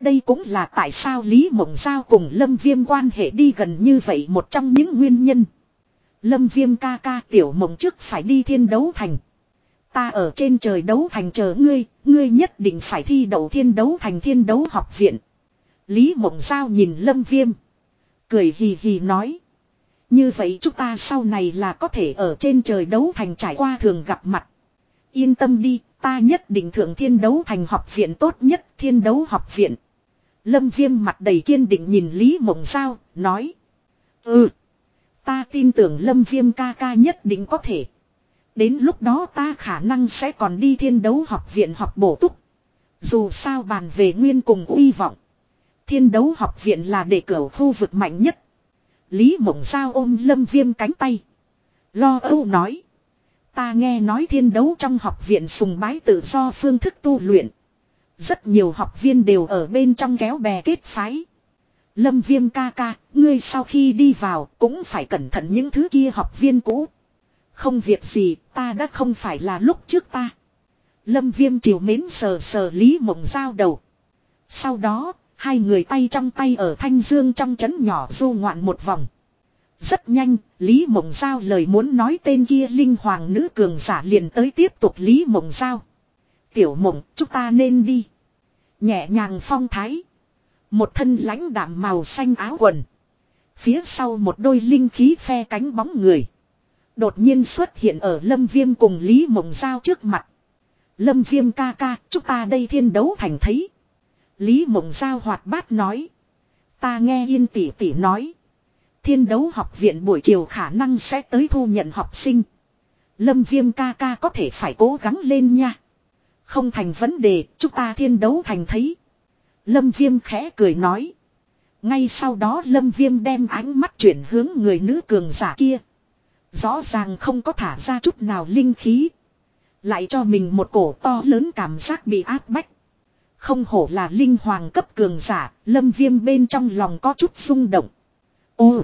Đây cũng là tại sao Lý Mộng Giao cùng Lâm Viêm quan hệ đi gần như vậy một trong những nguyên nhân. Lâm Viêm ca ca tiểu mộng trước phải đi thiên đấu thành. Ta ở trên trời đấu thành chờ ngươi, ngươi nhất định phải thi đậu thiên đấu thành thiên đấu học viện. Lý Mộng Giao nhìn Lâm Viêm. Cười hì hì nói. Như vậy chúng ta sau này là có thể ở trên trời đấu thành trải qua thường gặp mặt. Yên tâm đi, ta nhất định thượng thiên đấu thành học viện tốt nhất thiên đấu học viện. Lâm Viêm mặt đầy kiên định nhìn Lý Mộng Giao, nói. Ừ, ta tin tưởng Lâm Viêm ca ca nhất định có thể. Đến lúc đó ta khả năng sẽ còn đi thiên đấu học viện học bổ túc. Dù sao bàn về nguyên cùng uy vọng. Thiên đấu học viện là để cửa khu vực mạnh nhất. Lý Mộng Giao ôm lâm viêm cánh tay. Lo âu nói. Ta nghe nói thiên đấu trong học viện sùng bái tự do phương thức tu luyện. Rất nhiều học viên đều ở bên trong kéo bè kết phái. Lâm viêm ca ca, ngươi sau khi đi vào cũng phải cẩn thận những thứ kia học viên cũ. Không việc gì, ta đã không phải là lúc trước ta. Lâm viêm chiều mến sờ sờ Lý Mộng Giao đầu. Sau đó, hai người tay trong tay ở Thanh Dương trong chấn nhỏ du ngoạn một vòng. Rất nhanh, Lý Mộng Giao lời muốn nói tên kia linh hoàng nữ cường giả liền tới tiếp tục Lý Mộng Giao. Tiểu mộng, chúng ta nên đi. Nhẹ nhàng phong thái. Một thân lãnh đạm màu xanh áo quần. Phía sau một đôi linh khí phe cánh bóng người. Đột nhiên xuất hiện ở Lâm Viêm cùng Lý Mộng Giao trước mặt. Lâm Viêm ca ca, chúng ta đây thiên đấu thành thấy. Lý Mộng Giao hoạt bát nói. Ta nghe yên tỷ tỷ nói. Thiên đấu học viện buổi chiều khả năng sẽ tới thu nhận học sinh. Lâm viêm ca ca có thể phải cố gắng lên nha. Không thành vấn đề, chúng ta thiên đấu thành thấy. Lâm viêm khẽ cười nói. Ngay sau đó lâm viêm đem ánh mắt chuyển hướng người nữ cường giả kia. Rõ ràng không có thả ra chút nào linh khí. Lại cho mình một cổ to lớn cảm giác bị áp bách. Không hổ là linh hoàng cấp cường giả, lâm viêm bên trong lòng có chút rung động. Ô!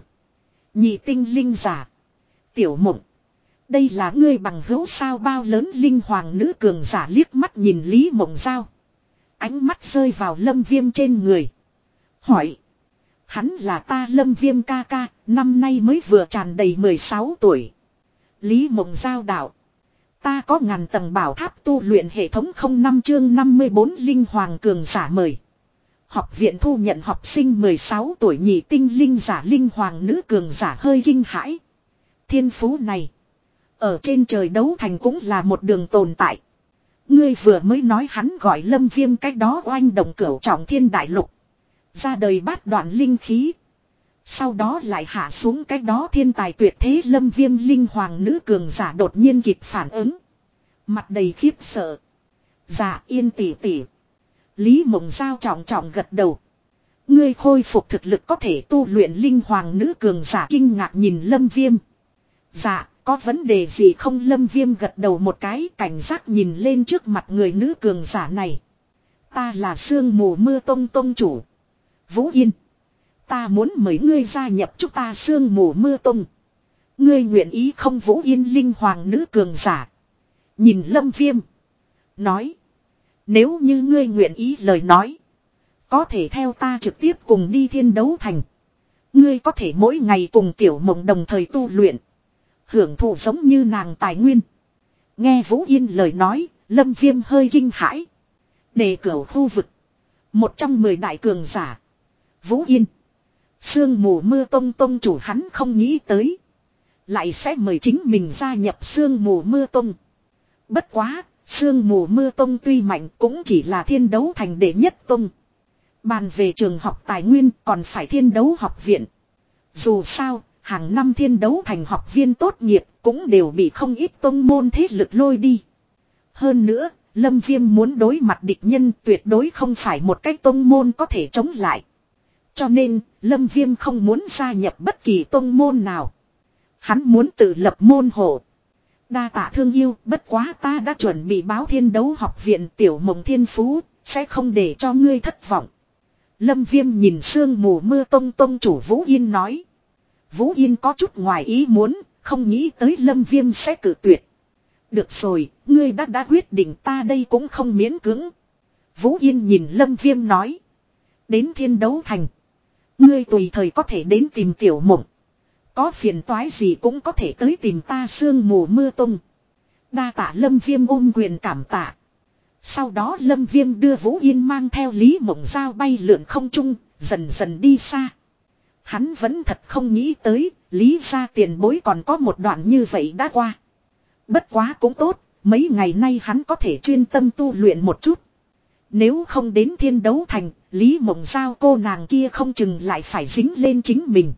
Nhị tinh linh giả. Tiểu mộng. Đây là ngươi bằng hữu sao bao lớn linh hoàng nữ cường giả liếc mắt nhìn Lý Mộng Giao. Ánh mắt rơi vào lâm viêm trên người. Hỏi. Hắn là ta lâm viêm ca ca, năm nay mới vừa tràn đầy 16 tuổi. Lý Mộng Giao đạo. Ta có ngàn tầng bảo tháp tu luyện hệ thống không năm chương 54 linh hoàng cường giả mời. Học viện thu nhận học sinh 16 tuổi nhị tinh linh giả linh hoàng nữ cường giả hơi kinh hãi. Thiên phú này. Ở trên trời đấu thành cũng là một đường tồn tại. Ngươi vừa mới nói hắn gọi lâm viêm cách đó oanh đồng cửu trọng thiên đại lục. Ra đời bát đoạn linh khí. Sau đó lại hạ xuống cách đó thiên tài tuyệt thế lâm viêm linh hoàng nữ cường giả đột nhiên kịp phản ứng. Mặt đầy khiếp sợ. Dạ yên tỉ tỉ. Lý mộng giao trọng trọng gật đầu. Ngươi khôi phục thực lực có thể tu luyện linh hoàng nữ cường giả kinh ngạc nhìn lâm viêm. Dạ, có vấn đề gì không lâm viêm gật đầu một cái cảnh giác nhìn lên trước mặt người nữ cường giả này. Ta là sương mù mưa tông tông chủ. Vũ Yên. Ta muốn mời ngươi gia nhập chúng ta sương mù mưa tông. Ngươi nguyện ý không Vũ Yên linh hoàng nữ cường giả. Nhìn lâm viêm. Nói. Nếu như ngươi nguyện ý lời nói. Có thể theo ta trực tiếp cùng đi thiên đấu thành. Ngươi có thể mỗi ngày cùng tiểu mộng đồng thời tu luyện. Hưởng thụ giống như nàng tài nguyên. Nghe Vũ Yên lời nói, Lâm Viêm hơi kinh hãi. Đề cửu khu vực. Một trong mười đại cường giả. Vũ Yên. Sương mù mưa tông tông chủ hắn không nghĩ tới. Lại sẽ mời chính mình gia nhập sương mù mưa tông. Bất quá, sương mù mưa tông tuy mạnh cũng chỉ là thiên đấu thành đệ nhất tông. Bàn về trường học tài nguyên còn phải thiên đấu học viện. Dù sao, hàng năm thiên đấu thành học viên tốt nghiệp cũng đều bị không ít tông môn thế lực lôi đi. Hơn nữa, Lâm Viêm muốn đối mặt địch nhân tuyệt đối không phải một cách tông môn có thể chống lại. Cho nên, Lâm Viêm không muốn gia nhập bất kỳ tông môn nào. Hắn muốn tự lập môn hộ. Đa tạ thương yêu, bất quá ta đã chuẩn bị báo thiên đấu học viện tiểu mộng thiên phú, sẽ không để cho ngươi thất vọng. Lâm Viêm nhìn sương mù mưa tông tông chủ Vũ Yên nói. Vũ Yên có chút ngoài ý muốn, không nghĩ tới Lâm Viêm sẽ cử tuyệt. Được rồi, ngươi đã đã quyết định ta đây cũng không miễn cưỡng. Vũ Yên nhìn Lâm Viêm nói. Đến thiên đấu thành. Ngươi tùy thời có thể đến tìm tiểu mộng. Có phiền toái gì cũng có thể tới tìm ta sương mù mưa tung. Đa tạ Lâm Viêm ôm quyền cảm tạ. Sau đó Lâm Viêm đưa Vũ Yên mang theo Lý Mộng Giao bay lượn không chung, dần dần đi xa. Hắn vẫn thật không nghĩ tới, Lý ra tiền bối còn có một đoạn như vậy đã qua. Bất quá cũng tốt, mấy ngày nay hắn có thể chuyên tâm tu luyện một chút. Nếu không đến thiên đấu thành, Lý Mộng Giao cô nàng kia không chừng lại phải dính lên chính mình.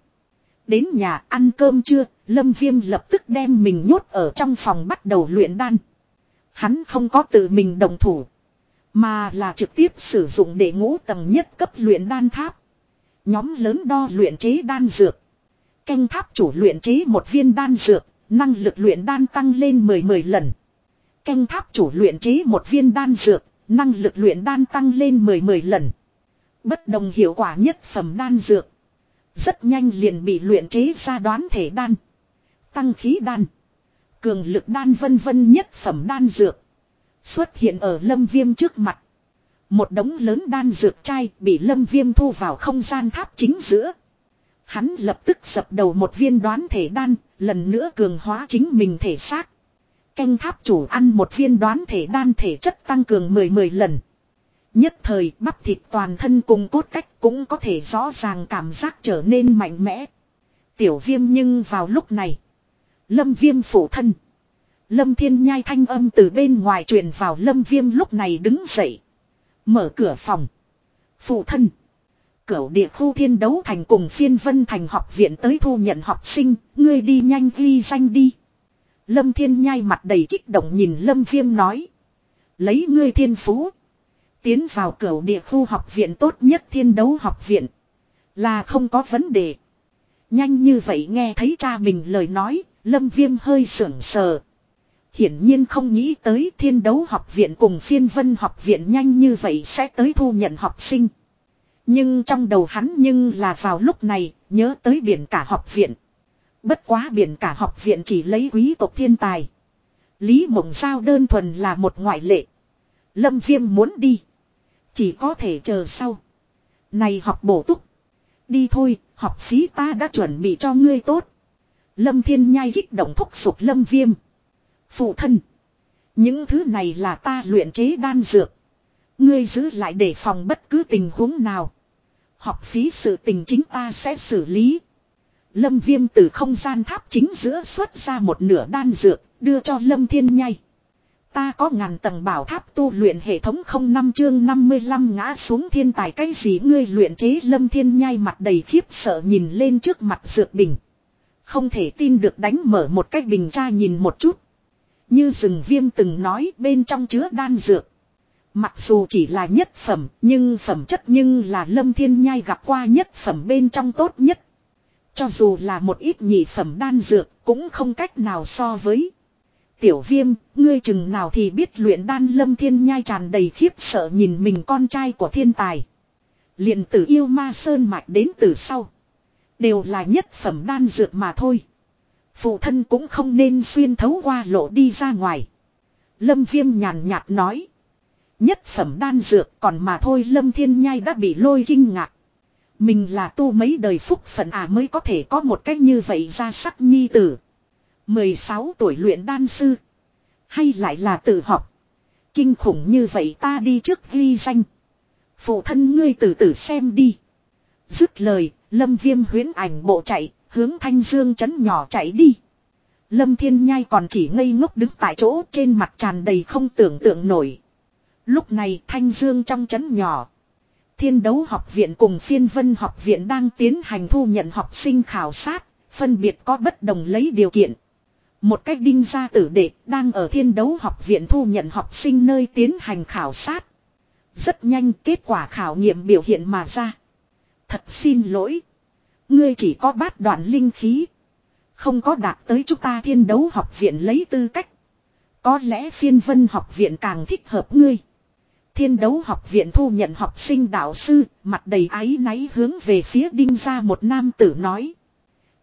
Đến nhà ăn cơm trưa, Lâm Viêm lập tức đem mình nhốt ở trong phòng bắt đầu luyện đan. Hắn không có tự mình đồng thủ. Mà là trực tiếp sử dụng để ngũ tầng nhất cấp luyện đan tháp. Nhóm lớn đo luyện chế đan dược. Canh tháp chủ luyện chế một viên đan dược, năng lực luyện đan tăng lên 10-10 lần. Canh tháp chủ luyện chế một viên đan dược, năng lực luyện đan tăng lên 10-10 lần. Bất đồng hiệu quả nhất phẩm đan dược. Rất nhanh liền bị luyện chế ra đoán thể đan. Tăng khí đan. Cường lực đan vân vân nhất phẩm đan dược. Xuất hiện ở lâm viêm trước mặt. Một đống lớn đan dược chai bị lâm viêm thu vào không gian tháp chính giữa. Hắn lập tức dập đầu một viên đoán thể đan, lần nữa cường hóa chính mình thể xác. Canh tháp chủ ăn một viên đoán thể đan thể chất tăng cường 10-10 lần. Nhất thời, bắp thịt toàn thân cùng cốt cách cũng có thể rõ ràng cảm giác trở nên mạnh mẽ. Tiểu viêm nhưng vào lúc này. Lâm viêm phủ thân. Lâm thiên nhai thanh âm từ bên ngoài truyền vào lâm viêm lúc này đứng dậy. Mở cửa phòng. Phụ thân. Cửu địa khu thiên đấu thành cùng phiên vân thành học viện tới thu nhận học sinh. Ngươi đi nhanh ghi danh đi. Lâm Thiên Nhai mặt đầy kích động nhìn Lâm Viêm nói. Lấy ngươi thiên phú. Tiến vào cửa địa khu học viện tốt nhất thiên đấu học viện. Là không có vấn đề. Nhanh như vậy nghe thấy cha mình lời nói, Lâm Viêm hơi sưởng sờ. Hiển nhiên không nghĩ tới thiên đấu học viện cùng phiên vân học viện nhanh như vậy sẽ tới thu nhận học sinh. Nhưng trong đầu hắn nhưng là vào lúc này, nhớ tới biển cả học viện. Bất quá biển cả học viện chỉ lấy quý tộc thiên tài. Lý Mộng Giao đơn thuần là một ngoại lệ. Lâm Viêm muốn đi. Chỉ có thể chờ sau. Này học bổ túc. Đi thôi, học phí ta đã chuẩn bị cho ngươi tốt. Lâm Thiên Nhai kích động thúc giục Lâm Viêm. Phụ thân. Những thứ này là ta luyện chế đan dược. Ngươi giữ lại để phòng bất cứ tình huống nào. Học phí sự tình chính ta sẽ xử lý. Lâm viêm từ không gian tháp chính giữa xuất ra một nửa đan dược, đưa cho Lâm Thiên Nhai. Ta có ngàn tầng bảo tháp tu luyện hệ thống không năm chương 55 ngã xuống thiên tài cái gì ngươi luyện chế Lâm Thiên Nhai mặt đầy khiếp sợ nhìn lên trước mặt dược bình. Không thể tin được đánh mở một cái bình tra nhìn một chút. Như rừng viêm từng nói bên trong chứa đan dược. Mặc dù chỉ là nhất phẩm, nhưng phẩm chất nhưng là lâm thiên nhai gặp qua nhất phẩm bên trong tốt nhất. Cho dù là một ít nhị phẩm đan dược, cũng không cách nào so với. Tiểu viêm, ngươi chừng nào thì biết luyện đan lâm thiên nhai tràn đầy khiếp sợ nhìn mình con trai của thiên tài. liền tử yêu ma sơn mạch đến từ sau. Đều là nhất phẩm đan dược mà thôi. Phụ thân cũng không nên xuyên thấu qua lộ đi ra ngoài. Lâm viêm nhàn nhạt nói. Nhất phẩm đan dược còn mà thôi Lâm Thiên Nhai đã bị lôi kinh ngạc. Mình là tu mấy đời phúc phận à mới có thể có một cách như vậy ra sắc nhi tử. 16 tuổi luyện đan sư. Hay lại là tự học. Kinh khủng như vậy ta đi trước ghi danh. Phụ thân ngươi từ từ xem đi. Dứt lời, Lâm Viêm huyến ảnh bộ chạy, hướng Thanh Dương chấn nhỏ chạy đi. Lâm Thiên Nhai còn chỉ ngây ngốc đứng tại chỗ trên mặt tràn đầy không tưởng tượng nổi. Lúc này Thanh Dương trong chấn nhỏ. Thiên đấu học viện cùng phiên vân học viện đang tiến hành thu nhận học sinh khảo sát, phân biệt có bất đồng lấy điều kiện. Một cách đinh gia tử đệ đang ở thiên đấu học viện thu nhận học sinh nơi tiến hành khảo sát. Rất nhanh kết quả khảo nghiệm biểu hiện mà ra. Thật xin lỗi. Ngươi chỉ có bát đoạn linh khí. Không có đạt tới chúng ta thiên đấu học viện lấy tư cách. Có lẽ phiên vân học viện càng thích hợp ngươi. Thiên đấu học viện thu nhận học sinh đạo sư, mặt đầy áy náy hướng về phía đinh gia một nam tử nói.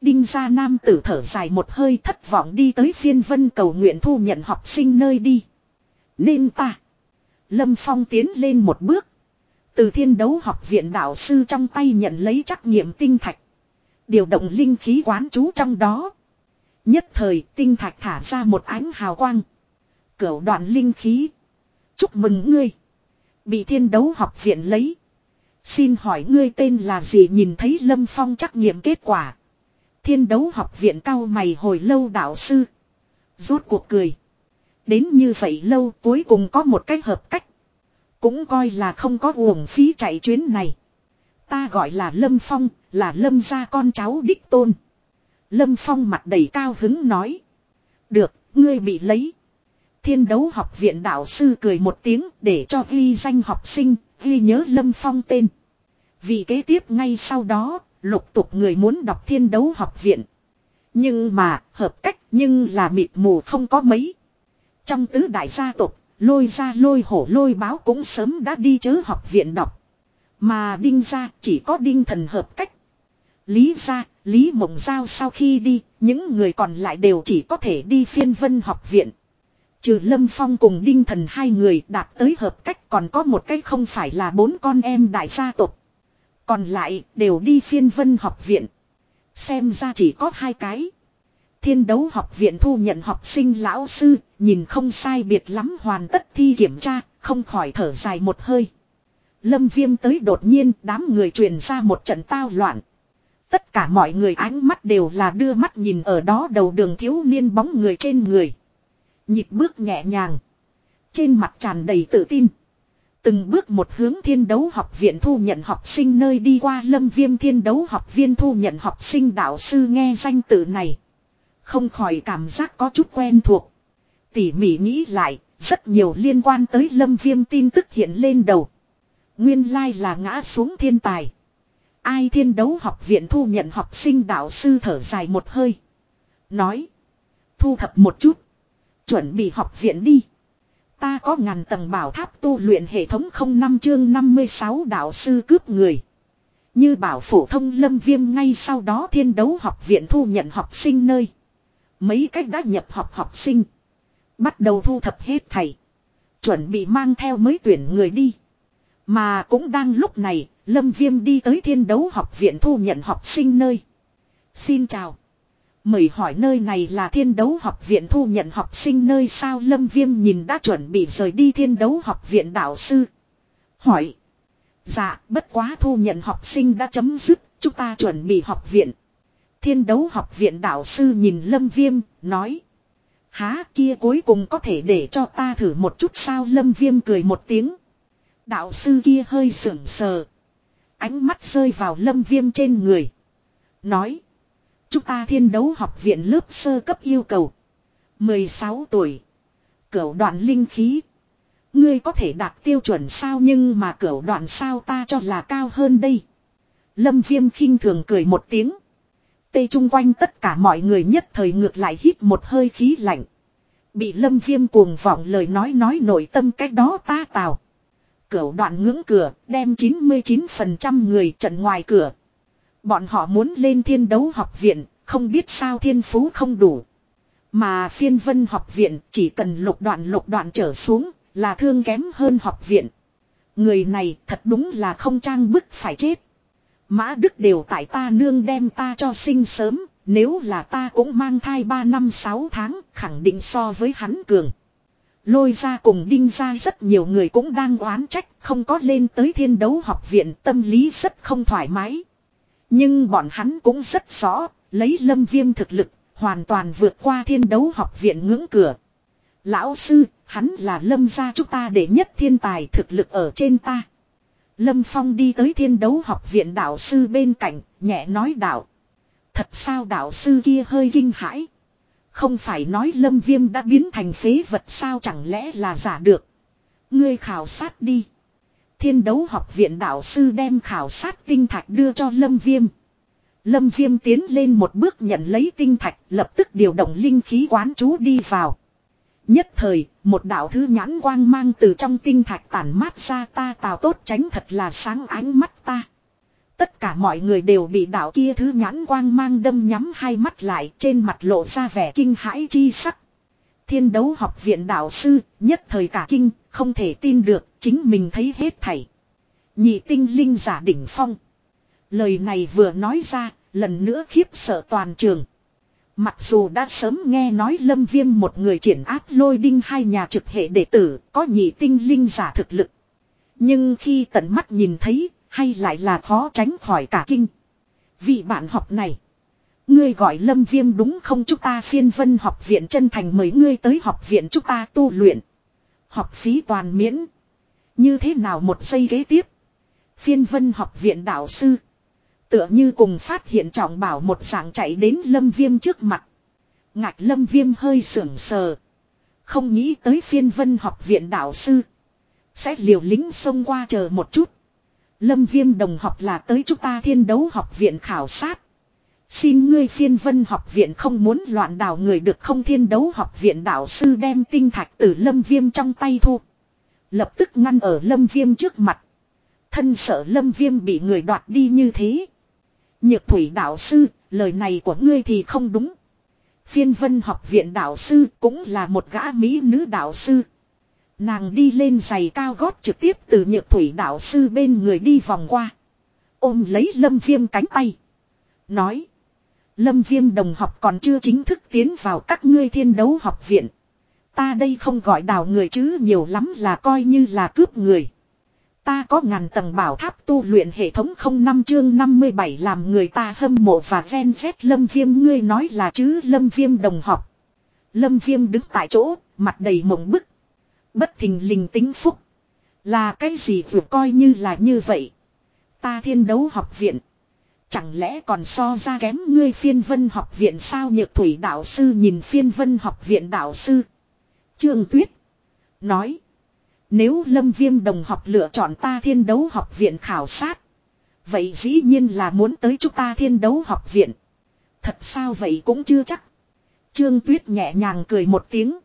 Đinh gia nam tử thở dài một hơi thất vọng đi tới phiên vân cầu nguyện thu nhận học sinh nơi đi. Nên ta. Lâm Phong tiến lên một bước. Từ thiên đấu học viện đạo sư trong tay nhận lấy trắc nghiệm tinh thạch. Điều động linh khí quán chú trong đó. Nhất thời tinh thạch thả ra một ánh hào quang. Cửu đoạn linh khí. Chúc mừng ngươi. Bị thiên đấu học viện lấy. Xin hỏi ngươi tên là gì nhìn thấy Lâm Phong trắc nghiệm kết quả. Thiên đấu học viện cao mày hồi lâu đạo sư. Rốt cuộc cười. Đến như vậy lâu cuối cùng có một cách hợp cách. Cũng coi là không có uổng phí chạy chuyến này. Ta gọi là Lâm Phong, là Lâm gia con cháu đích tôn. Lâm Phong mặt đầy cao hứng nói. Được, ngươi bị lấy. Thiên đấu học viện đạo sư cười một tiếng để cho ghi danh học sinh, ghi nhớ Lâm Phong tên. Vì kế tiếp ngay sau đó, lục tục người muốn đọc thiên đấu học viện. Nhưng mà, hợp cách nhưng là mịt mù không có mấy. Trong tứ đại gia tộc, lôi ra lôi hổ lôi báo cũng sớm đã đi chớ học viện đọc. Mà đinh ra chỉ có đinh thần hợp cách. Lý ra, Lý mộng giao sau khi đi, những người còn lại đều chỉ có thể đi phiên vân học viện. Trừ Lâm Phong cùng Đinh Thần hai người đạt tới hợp cách còn có một cách không phải là bốn con em đại gia tộc. Còn lại đều đi phiên vân học viện. Xem ra chỉ có hai cái. Thiên đấu học viện thu nhận học sinh lão sư, nhìn không sai biệt lắm hoàn tất thi kiểm tra, không khỏi thở dài một hơi. Lâm viêm tới đột nhiên đám người truyền ra một trận tao loạn. Tất cả mọi người ánh mắt đều là đưa mắt nhìn ở đó đầu đường thiếu niên bóng người trên người. Nhịp bước nhẹ nhàng. Trên mặt tràn đầy tự tin. Từng bước một hướng thiên đấu học viện thu nhận học sinh nơi đi qua lâm viêm thiên đấu học viên thu nhận học sinh đạo sư nghe danh tự này. Không khỏi cảm giác có chút quen thuộc. Tỉ mỉ nghĩ lại, rất nhiều liên quan tới lâm viêm tin tức hiện lên đầu. Nguyên lai là ngã xuống thiên tài. Ai thiên đấu học viện thu nhận học sinh đạo sư thở dài một hơi. Nói. Thu thập một chút. Chuẩn bị học viện đi. Ta có ngàn tầng bảo tháp tu luyện hệ thống không năm chương 56 đạo sư cướp người. Như bảo phổ thông lâm viêm ngay sau đó thiên đấu học viện thu nhận học sinh nơi. Mấy cách đã nhập học học sinh. Bắt đầu thu thập hết thầy. Chuẩn bị mang theo mới tuyển người đi. Mà cũng đang lúc này, Lâm Viêm đi tới thiên đấu học viện thu nhận học sinh nơi. Xin chào. Mời hỏi nơi này là thiên đấu học viện thu nhận học sinh nơi sao Lâm Viêm nhìn đã chuẩn bị rời đi thiên đấu học viện đạo sư. Hỏi. Dạ, bất quá thu nhận học sinh đã chấm dứt, chúng ta chuẩn bị học viện. Thiên đấu học viện đạo sư nhìn Lâm Viêm, nói. Há kia cuối cùng có thể để cho ta thử một chút sao Lâm Viêm cười một tiếng. Đạo sư kia hơi sưởng sờ. Ánh mắt rơi vào Lâm Viêm trên người. Nói. Chúng ta thiên đấu học viện lớp sơ cấp yêu cầu. 16 tuổi. Cửu đoạn linh khí. Ngươi có thể đạt tiêu chuẩn sao nhưng mà cửu đoạn sao ta cho là cao hơn đây. Lâm viêm khinh thường cười một tiếng. Tê chung quanh tất cả mọi người nhất thời ngược lại hít một hơi khí lạnh. Bị lâm viêm cuồng vọng lời nói nói nội tâm cách đó ta tào. Cửu đoạn ngưỡng cửa, đem 99% người trận ngoài cửa. Bọn họ muốn lên thiên đấu học viện, không biết sao thiên phú không đủ. Mà phiên vân học viện chỉ cần lục đoạn lục đoạn trở xuống là thương kém hơn học viện. Người này thật đúng là không trang bức phải chết. Mã Đức đều tại ta nương đem ta cho sinh sớm, nếu là ta cũng mang thai 3 năm 6 tháng, khẳng định so với hắn cường. Lôi ra cùng đinh ra rất nhiều người cũng đang oán trách, không có lên tới thiên đấu học viện, tâm lý rất không thoải mái. Nhưng bọn hắn cũng rất rõ, lấy lâm viêm thực lực, hoàn toàn vượt qua thiên đấu học viện ngưỡng cửa. Lão sư, hắn là lâm gia chúng ta để nhất thiên tài thực lực ở trên ta. Lâm Phong đi tới thiên đấu học viện đạo sư bên cạnh, nhẹ nói đạo. Thật sao đạo sư kia hơi kinh hãi. Không phải nói lâm viêm đã biến thành phế vật sao chẳng lẽ là giả được. Ngươi khảo sát đi. Thiên đấu học viện đạo sư đem khảo sát tinh thạch đưa cho lâm viêm. Lâm viêm tiến lên một bước nhận lấy tinh thạch lập tức điều động linh khí quán chú đi vào. Nhất thời, một đạo thư nhãn quang mang từ trong tinh thạch tản mát ra ta tào tốt tránh thật là sáng ánh mắt ta. Tất cả mọi người đều bị đạo kia thứ nhãn quang mang đâm nhắm hai mắt lại trên mặt lộ ra vẻ kinh hãi chi sắc. Thiên đấu học viện đạo sư, nhất thời cả kinh, không thể tin được, chính mình thấy hết thảy. Nhị tinh linh giả đỉnh phong. Lời này vừa nói ra, lần nữa khiếp sợ toàn trường. Mặc dù đã sớm nghe nói lâm viêm một người triển áp lôi đinh hai nhà trực hệ đệ tử có nhị tinh linh giả thực lực. Nhưng khi tận mắt nhìn thấy, hay lại là khó tránh khỏi cả kinh. Vị bạn học này. Ngươi gọi lâm viêm đúng không chúng ta phiên vân học viện chân thành mời ngươi tới học viện chúng ta tu luyện. Học phí toàn miễn. Như thế nào một giây ghế tiếp. Phiên vân học viện đạo sư. Tựa như cùng phát hiện trọng bảo một dạng chạy đến lâm viêm trước mặt. Ngạch lâm viêm hơi sưởng sờ. Không nghĩ tới phiên vân học viện đạo sư. Sẽ liều lính xông qua chờ một chút. Lâm viêm đồng học là tới chúng ta thiên đấu học viện khảo sát. Xin ngươi phiên vân học viện không muốn loạn đảo người được không thiên đấu học viện đạo sư đem tinh thạch từ lâm viêm trong tay thu. Lập tức ngăn ở lâm viêm trước mặt. Thân sợ lâm viêm bị người đoạt đi như thế. Nhược thủy đạo sư, lời này của ngươi thì không đúng. Phiên vân học viện đạo sư cũng là một gã mỹ nữ đạo sư. Nàng đi lên giày cao gót trực tiếp từ nhược thủy đạo sư bên người đi vòng qua. Ôm lấy lâm viêm cánh tay. Nói. Lâm viêm đồng học còn chưa chính thức tiến vào các ngươi thiên đấu học viện. Ta đây không gọi đào người chứ nhiều lắm là coi như là cướp người. Ta có ngàn tầng bảo tháp tu luyện hệ thống không năm chương 57 làm người ta hâm mộ và ven xét lâm viêm ngươi nói là chứ lâm viêm đồng học. Lâm viêm đứng tại chỗ, mặt đầy mộng bức. Bất thình lình tính phúc. Là cái gì vừa coi như là như vậy. Ta thiên đấu học viện. Chẳng lẽ còn so ra kém ngươi phiên vân học viện sao nhược thủy đạo sư nhìn phiên vân học viện đạo sư. Trương Tuyết. Nói. Nếu lâm viêm đồng học lựa chọn ta thiên đấu học viện khảo sát. Vậy dĩ nhiên là muốn tới chúng ta thiên đấu học viện. Thật sao vậy cũng chưa chắc. Trương Tuyết nhẹ nhàng cười một tiếng.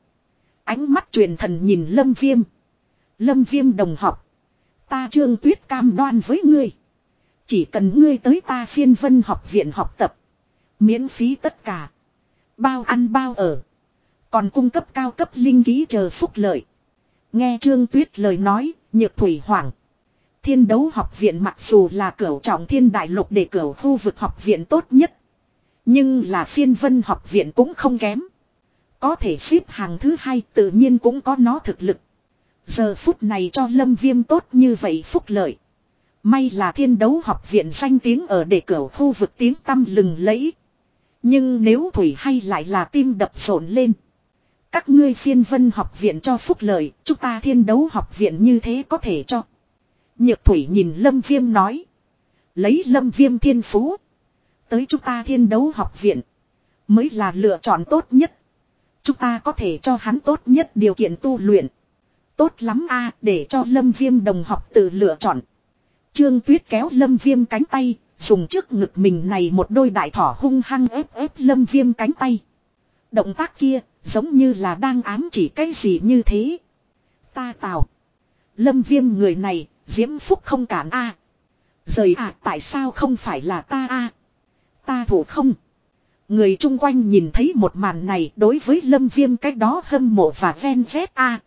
Ánh mắt truyền thần nhìn lâm viêm. Lâm viêm đồng học. Ta Trương Tuyết cam đoan với ngươi. Chỉ cần ngươi tới ta phiên vân học viện học tập. Miễn phí tất cả. Bao ăn bao ở. Còn cung cấp cao cấp linh ký chờ phúc lợi. Nghe Trương Tuyết lời nói, nhược thủy hoảng. Thiên đấu học viện mặc dù là cửu trọng thiên đại lục để cửu khu vực học viện tốt nhất. Nhưng là phiên vân học viện cũng không kém. Có thể xếp hàng thứ hai tự nhiên cũng có nó thực lực. Giờ phút này cho lâm viêm tốt như vậy phúc lợi. May là thiên đấu học viện danh tiếng ở để cửu khu vực tiếng tăm lừng lẫy. Nhưng nếu Thủy hay lại là tim đập rộn lên. Các ngươi phiên vân học viện cho phúc lợi, chúng ta thiên đấu học viện như thế có thể cho. Nhược Thủy nhìn Lâm Viêm nói. Lấy Lâm Viêm thiên phú. Tới chúng ta thiên đấu học viện. Mới là lựa chọn tốt nhất. Chúng ta có thể cho hắn tốt nhất điều kiện tu luyện. Tốt lắm a để cho Lâm Viêm đồng học tự lựa chọn. Trương Tuyết kéo Lâm Viêm cánh tay, dùng trước ngực mình này một đôi đại thỏ hung hăng ép ép Lâm Viêm cánh tay. Động tác kia, giống như là đang ám chỉ cái gì như thế. Ta tào. Lâm Viêm người này, Diễm Phúc không cản a Rời à tại sao không phải là ta a Ta thủ không. Người chung quanh nhìn thấy một màn này đối với Lâm Viêm cách đó hâm mộ và ven dép a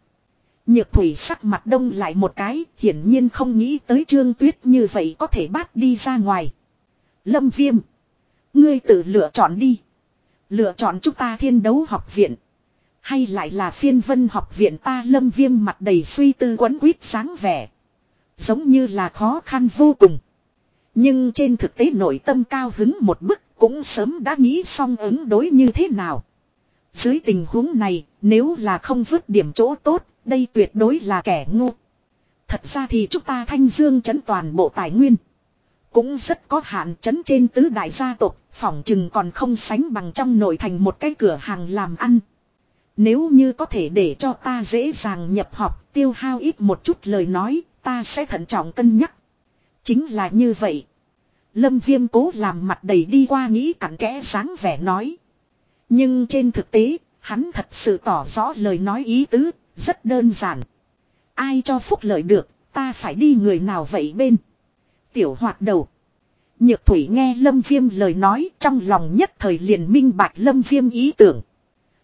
Nhược thủy sắc mặt đông lại một cái, hiển nhiên không nghĩ tới trương tuyết như vậy có thể bắt đi ra ngoài. Lâm viêm. Ngươi tự lựa chọn đi. Lựa chọn chúng ta thiên đấu học viện. Hay lại là phiên vân học viện ta lâm viêm mặt đầy suy tư quấn quýt sáng vẻ. Giống như là khó khăn vô cùng. Nhưng trên thực tế nội tâm cao hứng một bức cũng sớm đã nghĩ xong ứng đối như thế nào. Dưới tình huống này, nếu là không vứt điểm chỗ tốt, đây tuyệt đối là kẻ ngu. Thật ra thì chúng ta thanh dương chấn toàn bộ tài nguyên. Cũng rất có hạn chấn trên tứ đại gia tộc, phỏng chừng còn không sánh bằng trong nội thành một cái cửa hàng làm ăn. Nếu như có thể để cho ta dễ dàng nhập học tiêu hao ít một chút lời nói, ta sẽ thận trọng cân nhắc. Chính là như vậy. Lâm viêm cố làm mặt đầy đi qua nghĩ cặn kẽ sáng vẻ nói. Nhưng trên thực tế, hắn thật sự tỏ rõ lời nói ý tứ, rất đơn giản. Ai cho phúc lợi được, ta phải đi người nào vậy bên. Tiểu hoạt đầu. Nhược thủy nghe Lâm Viêm lời nói trong lòng nhất thời liền minh bạch Lâm Viêm ý tưởng.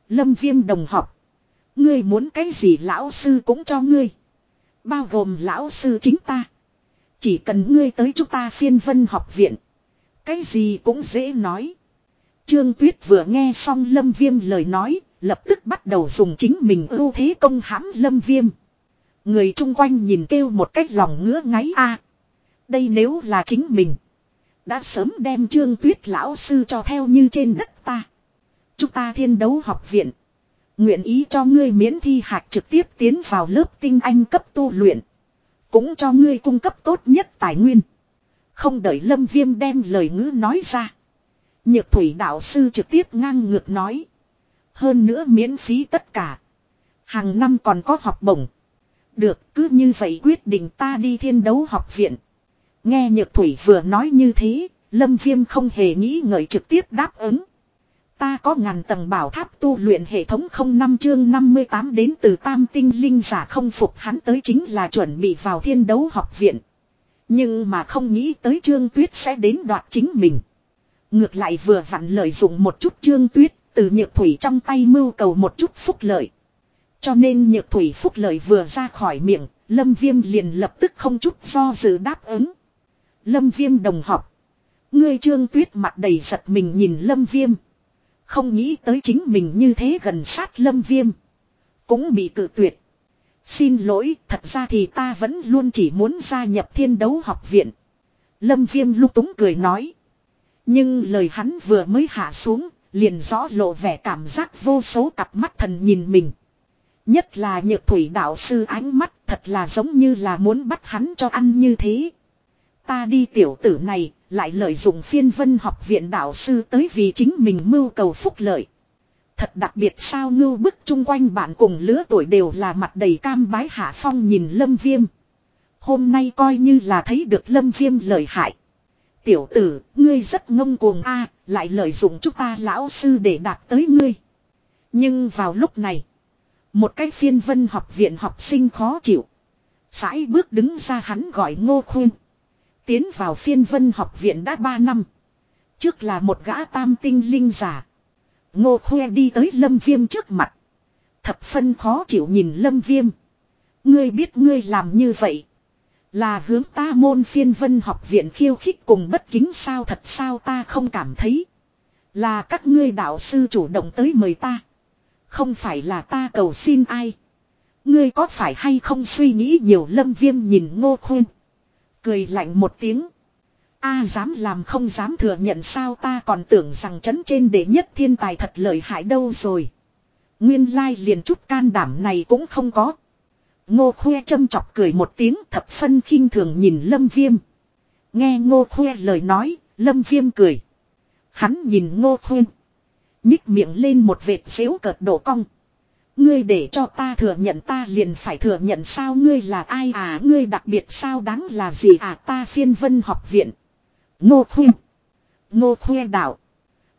Lâm Viêm đồng học. Ngươi muốn cái gì lão sư cũng cho ngươi. Bao gồm lão sư chính ta. Chỉ cần ngươi tới chúng ta phiên vân học viện. Cái gì cũng dễ nói. Trương Tuyết vừa nghe xong Lâm Viêm lời nói, lập tức bắt đầu dùng chính mình ưu thế công hãm Lâm Viêm. Người chung quanh nhìn kêu một cách lòng ngứa ngáy a đây nếu là chính mình. Đã sớm đem Trương Tuyết lão sư cho theo như trên đất ta. Chúng ta thiên đấu học viện. Nguyện ý cho ngươi miễn thi hạt trực tiếp tiến vào lớp tinh anh cấp tu luyện. Cũng cho ngươi cung cấp tốt nhất tài nguyên. Không đợi Lâm Viêm đem lời ngữ nói ra. Nhược thủy đạo sư trực tiếp ngang ngược nói. Hơn nữa miễn phí tất cả. Hàng năm còn có học bổng. Được, cứ như vậy quyết định ta đi thiên đấu học viện. Nghe nhược thủy vừa nói như thế, lâm viêm không hề nghĩ ngợi trực tiếp đáp ứng. Ta có ngàn tầng bảo tháp tu luyện hệ thống không năm chương 58 đến từ tam tinh linh giả không phục hắn tới chính là chuẩn bị vào thiên đấu học viện. Nhưng mà không nghĩ tới trương tuyết sẽ đến đoạt chính mình. Ngược lại vừa vặn lợi dụng một chút trương tuyết, từ nhược thủy trong tay mưu cầu một chút phúc lợi. Cho nên nhược thủy phúc lợi vừa ra khỏi miệng, lâm viêm liền lập tức không chút do dự đáp ứng. Lâm viêm đồng học. Ngươi trương tuyết mặt đầy giật mình nhìn lâm viêm. Không nghĩ tới chính mình như thế gần sát lâm viêm. Cũng bị cự tuyệt. Xin lỗi, thật ra thì ta vẫn luôn chỉ muốn gia nhập thiên đấu học viện. Lâm viêm lúc túng cười nói. Nhưng lời hắn vừa mới hạ xuống, liền rõ lộ vẻ cảm giác vô số cặp mắt thần nhìn mình. Nhất là nhược thủy đạo sư ánh mắt thật là giống như là muốn bắt hắn cho ăn như thế. Ta đi tiểu tử này, lại lợi dụng phiên vân học viện đạo sư tới vì chính mình mưu cầu phúc lợi. Thật đặc biệt sao ngưu bức chung quanh bạn cùng lứa tuổi đều là mặt đầy cam bái hạ phong nhìn lâm viêm. Hôm nay coi như là thấy được lâm viêm lợi hại. Tiểu tử, ngươi rất ngông cuồng a lại lợi dụng chúng ta lão sư để đạt tới ngươi. Nhưng vào lúc này, một cái phiên vân học viện học sinh khó chịu. Sãi bước đứng ra hắn gọi ngô khuyên. Tiến vào phiên vân học viện đã 3 năm. Trước là một gã tam tinh linh giả. Ngô khoe đi tới lâm viêm trước mặt. Thập phân khó chịu nhìn lâm viêm. Ngươi biết ngươi làm như vậy. Là hướng ta môn phiên vân học viện khiêu khích cùng bất kính sao thật sao ta không cảm thấy. Là các ngươi đạo sư chủ động tới mời ta. Không phải là ta cầu xin ai. Ngươi có phải hay không suy nghĩ nhiều lâm viêm nhìn ngô khuyên. Cười lạnh một tiếng. A dám làm không dám thừa nhận sao ta còn tưởng rằng chấn trên đệ nhất thiên tài thật lợi hại đâu rồi. Nguyên lai liền chút can đảm này cũng không có. Ngô Khuê châm chọc cười một tiếng thập phân khinh thường nhìn lâm viêm. Nghe ngô Khuê lời nói, lâm viêm cười. Hắn nhìn ngô Khuê. Nhích miệng lên một vệt xéo cợt đổ cong. Ngươi để cho ta thừa nhận ta liền phải thừa nhận sao ngươi là ai à ngươi đặc biệt sao đáng là gì à ta phiên vân học viện. Ngô khuyên. Ngô khuyên đạo.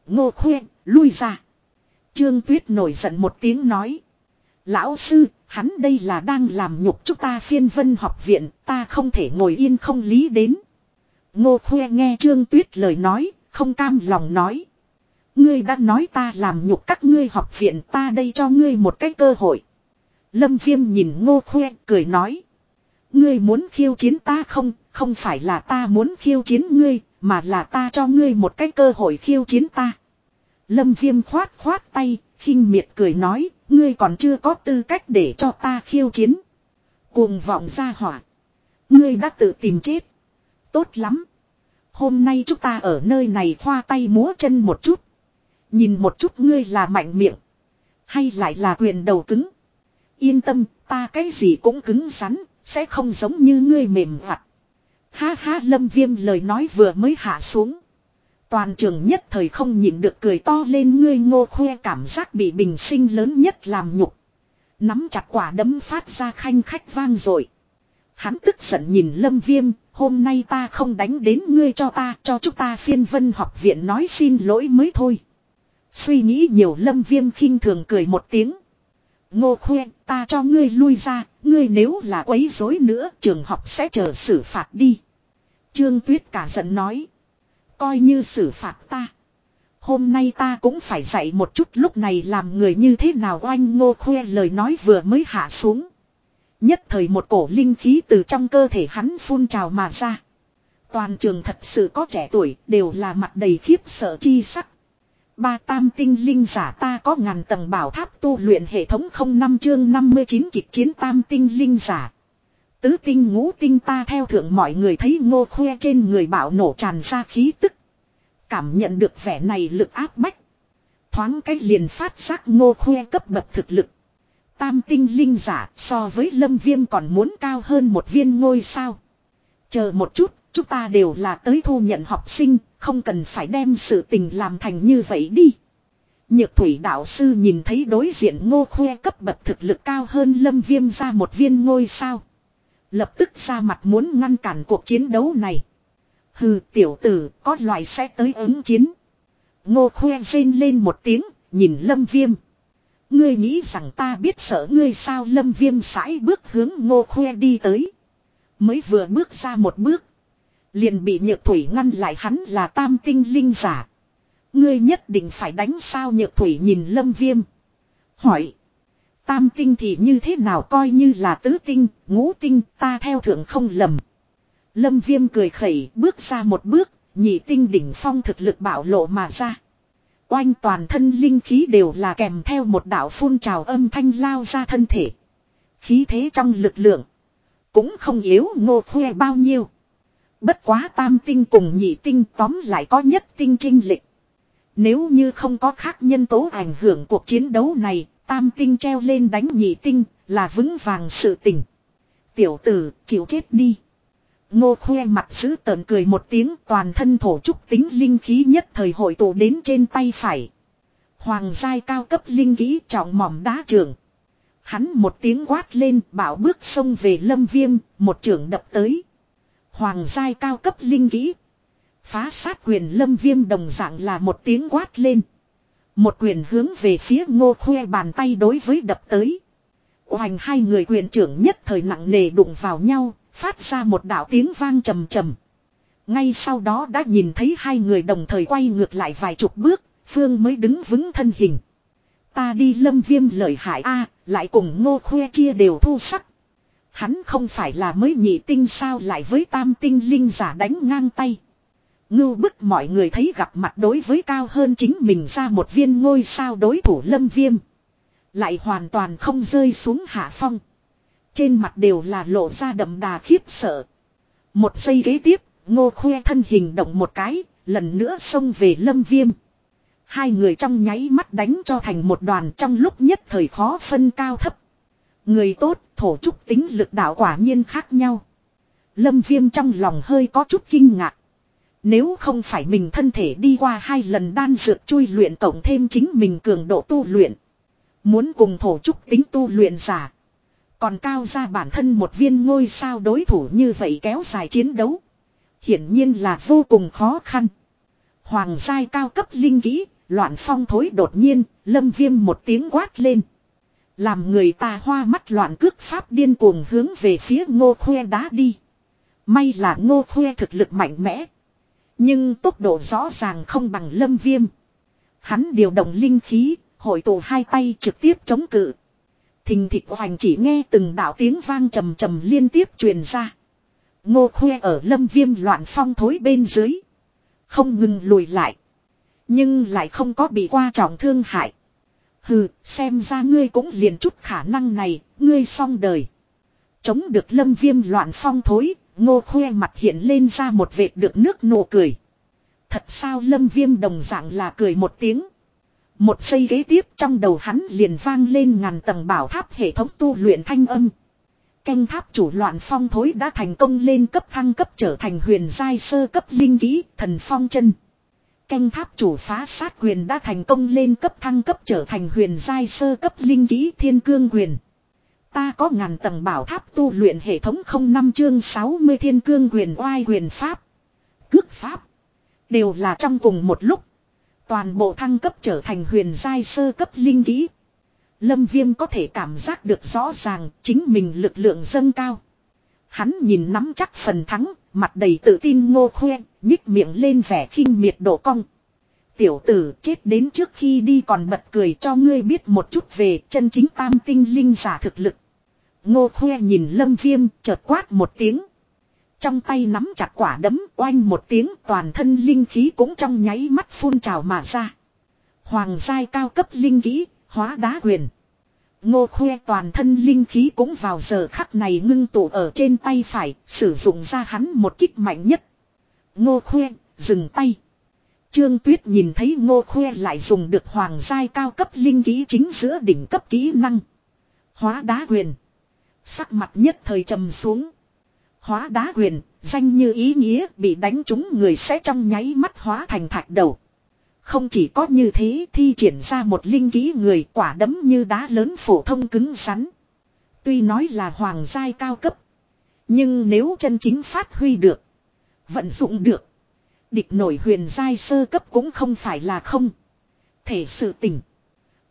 Ngô khuyên, lui ra. Trương Tuyết nổi giận một tiếng nói. Lão sư, hắn đây là đang làm nhục chúng ta phiên vân học viện, ta không thể ngồi yên không lý đến. Ngô Khuê nghe Trương Tuyết lời nói, không cam lòng nói. Ngươi đã nói ta làm nhục các ngươi học viện ta đây cho ngươi một cái cơ hội. Lâm Viêm nhìn ngô khoe cười nói. Ngươi muốn khiêu chiến ta không, không phải là ta muốn khiêu chiến ngươi, mà là ta cho ngươi một cái cơ hội khiêu chiến ta. Lâm Viêm khoát khoát tay, khinh miệt cười nói, ngươi còn chưa có tư cách để cho ta khiêu chiến. Cuồng vọng ra hỏa. Ngươi đã tự tìm chết. Tốt lắm. Hôm nay chúng ta ở nơi này khoa tay múa chân một chút. Nhìn một chút ngươi là mạnh miệng. Hay lại là quyền đầu cứng. Yên tâm, ta cái gì cũng cứng rắn, sẽ không giống như ngươi mềm vặt. Ha ha lâm viêm lời nói vừa mới hạ xuống. Toàn trường nhất thời không nhịn được cười to lên ngươi ngô khoe cảm giác bị bình sinh lớn nhất làm nhục. Nắm chặt quả đấm phát ra khanh khách vang rồi. Hắn tức giận nhìn lâm viêm, hôm nay ta không đánh đến ngươi cho ta, cho chúng ta phiên vân học viện nói xin lỗi mới thôi. Suy nghĩ nhiều lâm viêm khinh thường cười một tiếng. Ngô khuê ta cho ngươi lui ra, ngươi nếu là quấy rối nữa trường học sẽ chờ xử phạt đi. Trương Tuyết cả giận nói. Coi như xử phạt ta. Hôm nay ta cũng phải dạy một chút lúc này làm người như thế nào oanh ngô khuê lời nói vừa mới hạ xuống. Nhất thời một cổ linh khí từ trong cơ thể hắn phun trào mà ra. Toàn trường thật sự có trẻ tuổi đều là mặt đầy khiếp sợ chi sắc. Ba tam tinh linh giả ta có ngàn tầng bảo tháp tu luyện hệ thống không năm chương 59 kịch chiến tam tinh linh giả. Tứ tinh ngũ tinh ta theo thượng mọi người thấy ngô khoe trên người bảo nổ tràn ra khí tức. Cảm nhận được vẻ này lực áp bách. Thoáng cách liền phát giác ngô khoe cấp bậc thực lực. Tam tinh linh giả so với lâm viêm còn muốn cao hơn một viên ngôi sao. Chờ một chút, chúng ta đều là tới thu nhận học sinh, không cần phải đem sự tình làm thành như vậy đi. Nhược thủy đạo sư nhìn thấy đối diện ngô khoe cấp bậc thực lực cao hơn lâm viêm ra một viên ngôi sao. Lập tức ra mặt muốn ngăn cản cuộc chiến đấu này. Hừ tiểu tử có loại sẽ tới ứng chiến. Ngô khoe rên lên một tiếng, nhìn lâm viêm. Ngươi nghĩ rằng ta biết sợ ngươi sao lâm viêm sải bước hướng ngô khoe đi tới. Mới vừa bước ra một bước. Liền bị nhược thủy ngăn lại hắn là tam tinh linh giả. Ngươi nhất định phải đánh sao nhược thủy nhìn lâm viêm. Hỏi. Tam tinh thì như thế nào coi như là tứ tinh, ngũ tinh ta theo thượng không lầm. Lâm viêm cười khẩy bước ra một bước, nhị tinh đỉnh phong thực lực bảo lộ mà ra. Oanh toàn thân linh khí đều là kèm theo một đạo phun trào âm thanh lao ra thân thể. Khí thế trong lực lượng. Cũng không yếu ngô khoe bao nhiêu. Bất quá tam tinh cùng nhị tinh tóm lại có nhất tinh trinh lịch. Nếu như không có khác nhân tố ảnh hưởng cuộc chiến đấu này, tam tinh treo lên đánh nhị tinh là vững vàng sự tình. Tiểu tử, chịu chết đi. Ngô khoe mặt giữ tợn cười một tiếng toàn thân thổ trúc tính linh khí nhất thời hội tụ đến trên tay phải. Hoàng giai cao cấp linh khí trọng mỏm đá trường. Hắn một tiếng quát lên bảo bước sông về lâm viêm, một trưởng đập tới. Hoàng giai cao cấp linh khí Phá sát quyền lâm viêm đồng dạng là một tiếng quát lên. Một quyền hướng về phía ngô khoe bàn tay đối với đập tới. Hoành hai người quyền trưởng nhất thời nặng nề đụng vào nhau, phát ra một đạo tiếng vang trầm trầm. Ngay sau đó đã nhìn thấy hai người đồng thời quay ngược lại vài chục bước, Phương mới đứng vững thân hình. Ta đi lâm viêm lợi hại A, lại cùng ngô khoe chia đều thu sắc. Hắn không phải là mới nhị tinh sao lại với tam tinh linh giả đánh ngang tay. Ngưu bức mọi người thấy gặp mặt đối với cao hơn chính mình ra một viên ngôi sao đối thủ lâm viêm. Lại hoàn toàn không rơi xuống hạ phong. Trên mặt đều là lộ ra đậm đà khiếp sợ. Một giây ghế tiếp, ngô khoe thân hình động một cái, lần nữa xông về lâm viêm. Hai người trong nháy mắt đánh cho thành một đoàn trong lúc nhất thời khó phân cao thấp. Người tốt, thổ trúc tính lực đạo quả nhiên khác nhau. Lâm viêm trong lòng hơi có chút kinh ngạc. Nếu không phải mình thân thể đi qua hai lần đan dược chui luyện tổng thêm chính mình cường độ tu luyện. Muốn cùng thổ trúc tính tu luyện giả. Còn cao ra bản thân một viên ngôi sao đối thủ như vậy kéo dài chiến đấu. Hiển nhiên là vô cùng khó khăn. Hoàng giai cao cấp linh kỹ, loạn phong thối đột nhiên, lâm viêm một tiếng quát lên. Làm người ta hoa mắt loạn cước pháp điên cuồng hướng về phía ngô khoe đá đi. May là ngô khoe thực lực mạnh mẽ. Nhưng tốc độ rõ ràng không bằng lâm viêm. Hắn điều động linh khí, hội tụ hai tay trực tiếp chống cự. Thình thịt hoành chỉ nghe từng đạo tiếng vang trầm trầm liên tiếp truyền ra. Ngô khoe ở lâm viêm loạn phong thối bên dưới. Không ngừng lùi lại. Nhưng lại không có bị qua trọng thương hại. Hừ, xem ra ngươi cũng liền chút khả năng này, ngươi xong đời. Chống được lâm viêm loạn phong thối, ngô khoe mặt hiện lên ra một vệt được nước nụ cười. Thật sao lâm viêm đồng dạng là cười một tiếng. Một giây ghế tiếp trong đầu hắn liền vang lên ngàn tầng bảo tháp hệ thống tu luyện thanh âm. Canh tháp chủ loạn phong thối đã thành công lên cấp thăng cấp trở thành huyền giai sơ cấp linh kỹ thần phong chân. Canh tháp chủ phá sát quyền đã thành công lên cấp thăng cấp trở thành huyền giai sơ cấp linh kỹ thiên cương quyền. Ta có ngàn tầng bảo tháp tu luyện hệ thống không năm chương 60 thiên cương quyền oai quyền pháp. Cước pháp. Đều là trong cùng một lúc. Toàn bộ thăng cấp trở thành huyền giai sơ cấp linh kỹ. Lâm viêm có thể cảm giác được rõ ràng chính mình lực lượng dâng cao. Hắn nhìn nắm chắc phần thắng, mặt đầy tự tin ngô khoe, nhích miệng lên vẻ khinh miệt độ cong. Tiểu tử chết đến trước khi đi còn bật cười cho ngươi biết một chút về chân chính tam tinh linh giả thực lực. Ngô khoe nhìn lâm viêm chợt quát một tiếng. Trong tay nắm chặt quả đấm oanh một tiếng toàn thân linh khí cũng trong nháy mắt phun trào mà ra. Hoàng giai cao cấp linh khí, hóa đá huyền Ngô Khuê toàn thân linh khí cũng vào giờ khắc này ngưng tụ ở trên tay phải, sử dụng ra hắn một kích mạnh nhất. Ngô Khuê, dừng tay. Trương Tuyết nhìn thấy ngô Khuê lại dùng được hoàng giai cao cấp linh khí chính giữa đỉnh cấp kỹ năng. Hóa đá quyền. Sắc mặt nhất thời trầm xuống. Hóa đá quyền, danh như ý nghĩa bị đánh trúng người sẽ trong nháy mắt hóa thành thạch đầu. Không chỉ có như thế thi triển ra một linh ký người quả đấm như đá lớn phổ thông cứng rắn. Tuy nói là hoàng giai cao cấp. Nhưng nếu chân chính phát huy được. Vận dụng được. Địch nổi huyền giai sơ cấp cũng không phải là không. Thể sự tỉnh.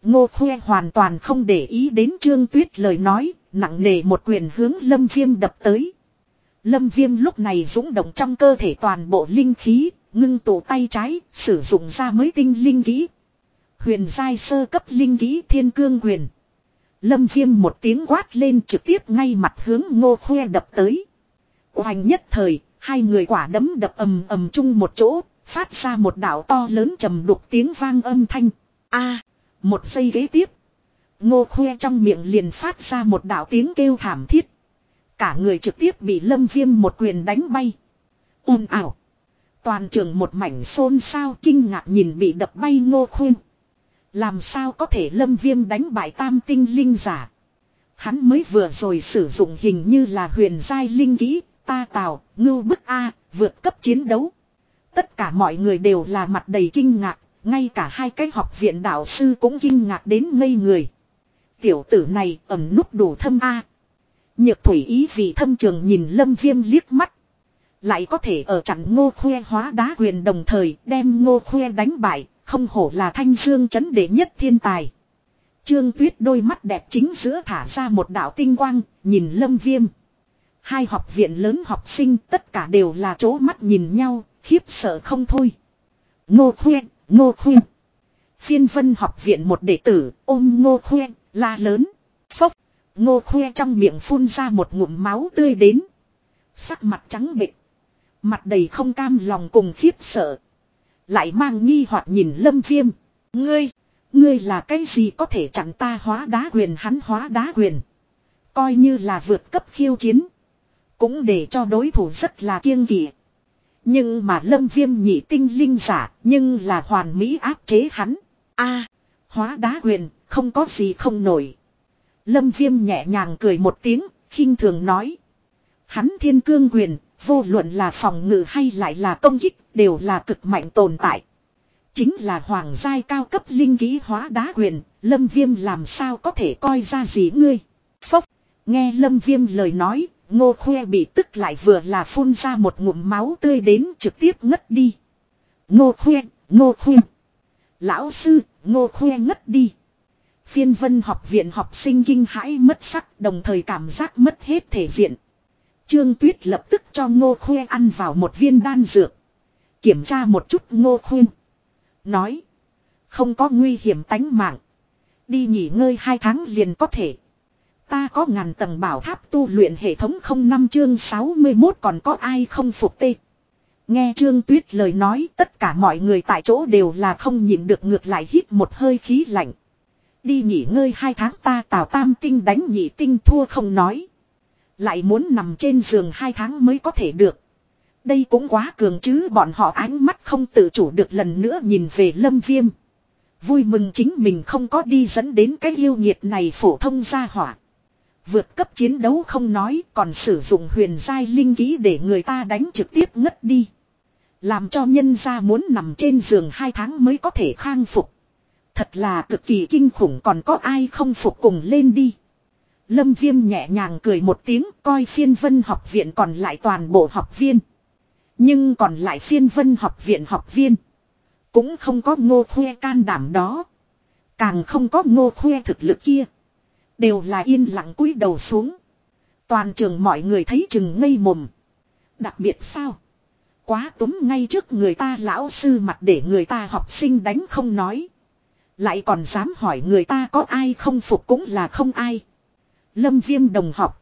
Ngô Khuê hoàn toàn không để ý đến trương tuyết lời nói. Nặng nề một quyền hướng lâm viêm đập tới. Lâm viêm lúc này dũng động trong cơ thể toàn bộ linh khí, ngưng tổ tay trái, sử dụng ra mới tinh linh kỹ. Huyền giai sơ cấp linh kỹ thiên cương quyền. Lâm viêm một tiếng quát lên trực tiếp ngay mặt hướng ngô khoe đập tới. Hoành nhất thời, hai người quả đấm đập ầm ầm chung một chỗ, phát ra một đảo to lớn trầm đục tiếng vang âm thanh. a một giây ghế tiếp. Ngô khoe trong miệng liền phát ra một đảo tiếng kêu thảm thiết. Cả người trực tiếp bị lâm viêm một quyền đánh bay. ồn ảo. Toàn trường một mảnh xôn xao kinh ngạc nhìn bị đập bay ngô khuyên. Làm sao có thể lâm viêm đánh bại tam tinh linh giả. Hắn mới vừa rồi sử dụng hình như là huyền giai linh kỹ, ta tào, ngưu bức A, vượt cấp chiến đấu. Tất cả mọi người đều là mặt đầy kinh ngạc, ngay cả hai cái học viện đạo sư cũng kinh ngạc đến ngây người. Tiểu tử này ẩm nút đủ thâm A. Nhược thủy ý vì thâm trường nhìn lâm viêm liếc mắt. Lại có thể ở chặn ngô khuê hóa đá quyền đồng thời đem ngô khuê đánh bại, không hổ là thanh dương chấn đệ nhất thiên tài. Trương Tuyết đôi mắt đẹp chính giữa thả ra một đạo tinh quang, nhìn lâm viêm. Hai học viện lớn học sinh tất cả đều là chỗ mắt nhìn nhau, khiếp sợ không thôi. Ngô Khuê, ngô Khuê. Phiên vân học viện một đệ tử, ôm ngô Khuê, la lớn. Phốc, ngô Khuê trong miệng phun ra một ngụm máu tươi đến. Sắc mặt trắng bệch. Mặt đầy không cam lòng cùng khiếp sợ. Lại mang nghi hoặc nhìn lâm viêm. Ngươi, ngươi là cái gì có thể chặn ta hóa đá quyền hắn hóa đá quyền. Coi như là vượt cấp khiêu chiến. Cũng để cho đối thủ rất là kiêng kỵ. Nhưng mà lâm viêm nhị tinh linh giả nhưng là hoàn mỹ áp chế hắn. a hóa đá quyền, không có gì không nổi. Lâm viêm nhẹ nhàng cười một tiếng, khinh thường nói. Hắn thiên cương quyền, vô luận là phòng ngự hay lại là công kích, đều là cực mạnh tồn tại. Chính là hoàng giai cao cấp linh ký hóa đá quyền, lâm viêm làm sao có thể coi ra gì ngươi. Phốc, nghe lâm viêm lời nói, ngô khoe bị tức lại vừa là phun ra một ngụm máu tươi đến trực tiếp ngất đi. Ngô khoe, ngô khoe. Lão sư, ngô khoe ngất đi. Phiên vân học viện học sinh kinh hãi mất sắc đồng thời cảm giác mất hết thể diện. Trương Tuyết lập tức cho ngô Khuê ăn vào một viên đan dược. Kiểm tra một chút ngô Khuê. Nói. Không có nguy hiểm tánh mạng. Đi nghỉ ngơi hai tháng liền có thể. Ta có ngàn tầng bảo tháp tu luyện hệ thống không năm chương 61 còn có ai không phục tê. Nghe Trương Tuyết lời nói, tất cả mọi người tại chỗ đều là không nhịn được ngược lại hít một hơi khí lạnh. Đi nghỉ ngơi hai tháng ta tào tam tinh đánh nhị tinh thua không nói. Lại muốn nằm trên giường hai tháng mới có thể được. Đây cũng quá cường chứ bọn họ ánh mắt không tự chủ được lần nữa nhìn về lâm viêm. Vui mừng chính mình không có đi dẫn đến cái yêu nhiệt này phổ thông ra hỏa. Vượt cấp chiến đấu không nói, còn sử dụng huyền giai linh ký để người ta đánh trực tiếp ngất đi. Làm cho nhân ra muốn nằm trên giường hai tháng mới có thể khang phục. Thật là cực kỳ kinh khủng, còn có ai không phục cùng lên đi. Lâm Viêm nhẹ nhàng cười một tiếng, coi phiên vân học viện còn lại toàn bộ học viên. Nhưng còn lại phiên vân học viện học viên. Cũng không có ngô khoe can đảm đó. Càng không có ngô khoe thực lực kia. Đều là yên lặng cúi đầu xuống. Toàn trường mọi người thấy chừng ngây mồm. Đặc biệt sao? Quá túm ngay trước người ta lão sư mặt để người ta học sinh đánh không nói. Lại còn dám hỏi người ta có ai không phục cũng là không ai. Lâm viêm đồng học.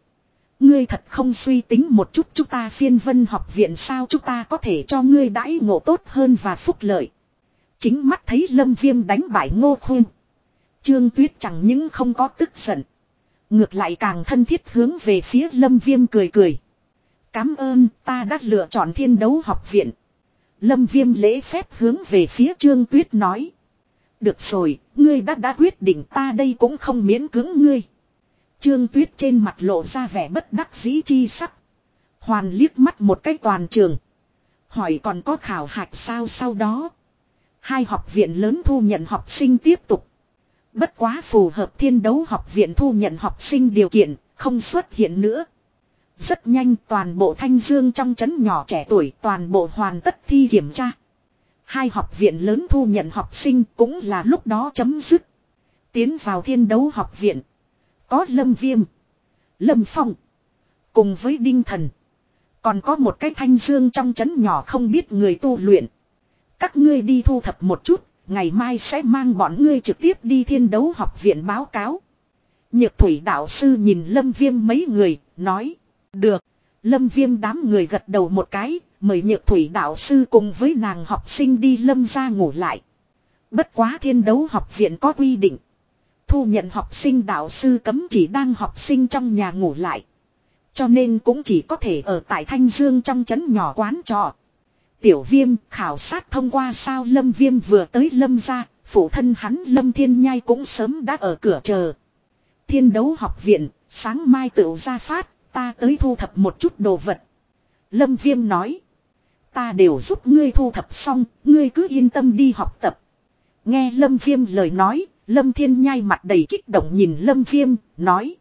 Ngươi thật không suy tính một chút chúng ta phiên vân học viện sao chúng ta có thể cho ngươi đãi ngộ tốt hơn và phúc lợi. Chính mắt thấy lâm viêm đánh bại ngô khuyên. Trương Tuyết chẳng những không có tức giận. Ngược lại càng thân thiết hướng về phía lâm viêm cười cười. Cám ơn ta đã lựa chọn thiên đấu học viện. Lâm viêm lễ phép hướng về phía Trương Tuyết nói. Được rồi, ngươi đã đã quyết định ta đây cũng không miễn cưỡng ngươi. Trương Tuyết trên mặt lộ ra vẻ bất đắc dĩ chi sắc. Hoàn liếc mắt một cái toàn trường. Hỏi còn có khảo hạch sao sau đó. Hai học viện lớn thu nhận học sinh tiếp tục. Bất quá phù hợp thiên đấu học viện thu nhận học sinh điều kiện, không xuất hiện nữa. Rất nhanh toàn bộ thanh dương trong chấn nhỏ trẻ tuổi toàn bộ hoàn tất thi kiểm tra. Hai học viện lớn thu nhận học sinh cũng là lúc đó chấm dứt. Tiến vào thiên đấu học viện. Có lâm viêm. Lâm phong. Cùng với đinh thần. Còn có một cái thanh dương trong chấn nhỏ không biết người tu luyện. Các ngươi đi thu thập một chút. Ngày mai sẽ mang bọn ngươi trực tiếp đi thiên đấu học viện báo cáo. Nhược thủy đạo sư nhìn lâm viêm mấy người, nói. Được. Lâm viêm đám người gật đầu một cái, mời nhược thủy đạo sư cùng với nàng học sinh đi lâm ra ngủ lại. Bất quá thiên đấu học viện có quy định. Thu nhận học sinh đạo sư cấm chỉ đang học sinh trong nhà ngủ lại. Cho nên cũng chỉ có thể ở tại Thanh Dương trong trấn nhỏ quán trọ. Tiểu viêm khảo sát thông qua sao lâm viêm vừa tới lâm ra, phụ thân hắn lâm thiên nhai cũng sớm đã ở cửa chờ. Thiên đấu học viện, sáng mai tựu ra phát, ta tới thu thập một chút đồ vật. Lâm Viêm nói. Ta đều giúp ngươi thu thập xong, ngươi cứ yên tâm đi học tập. Nghe Lâm Viêm lời nói, Lâm Thiên Nhai mặt đầy kích động nhìn Lâm Viêm, nói.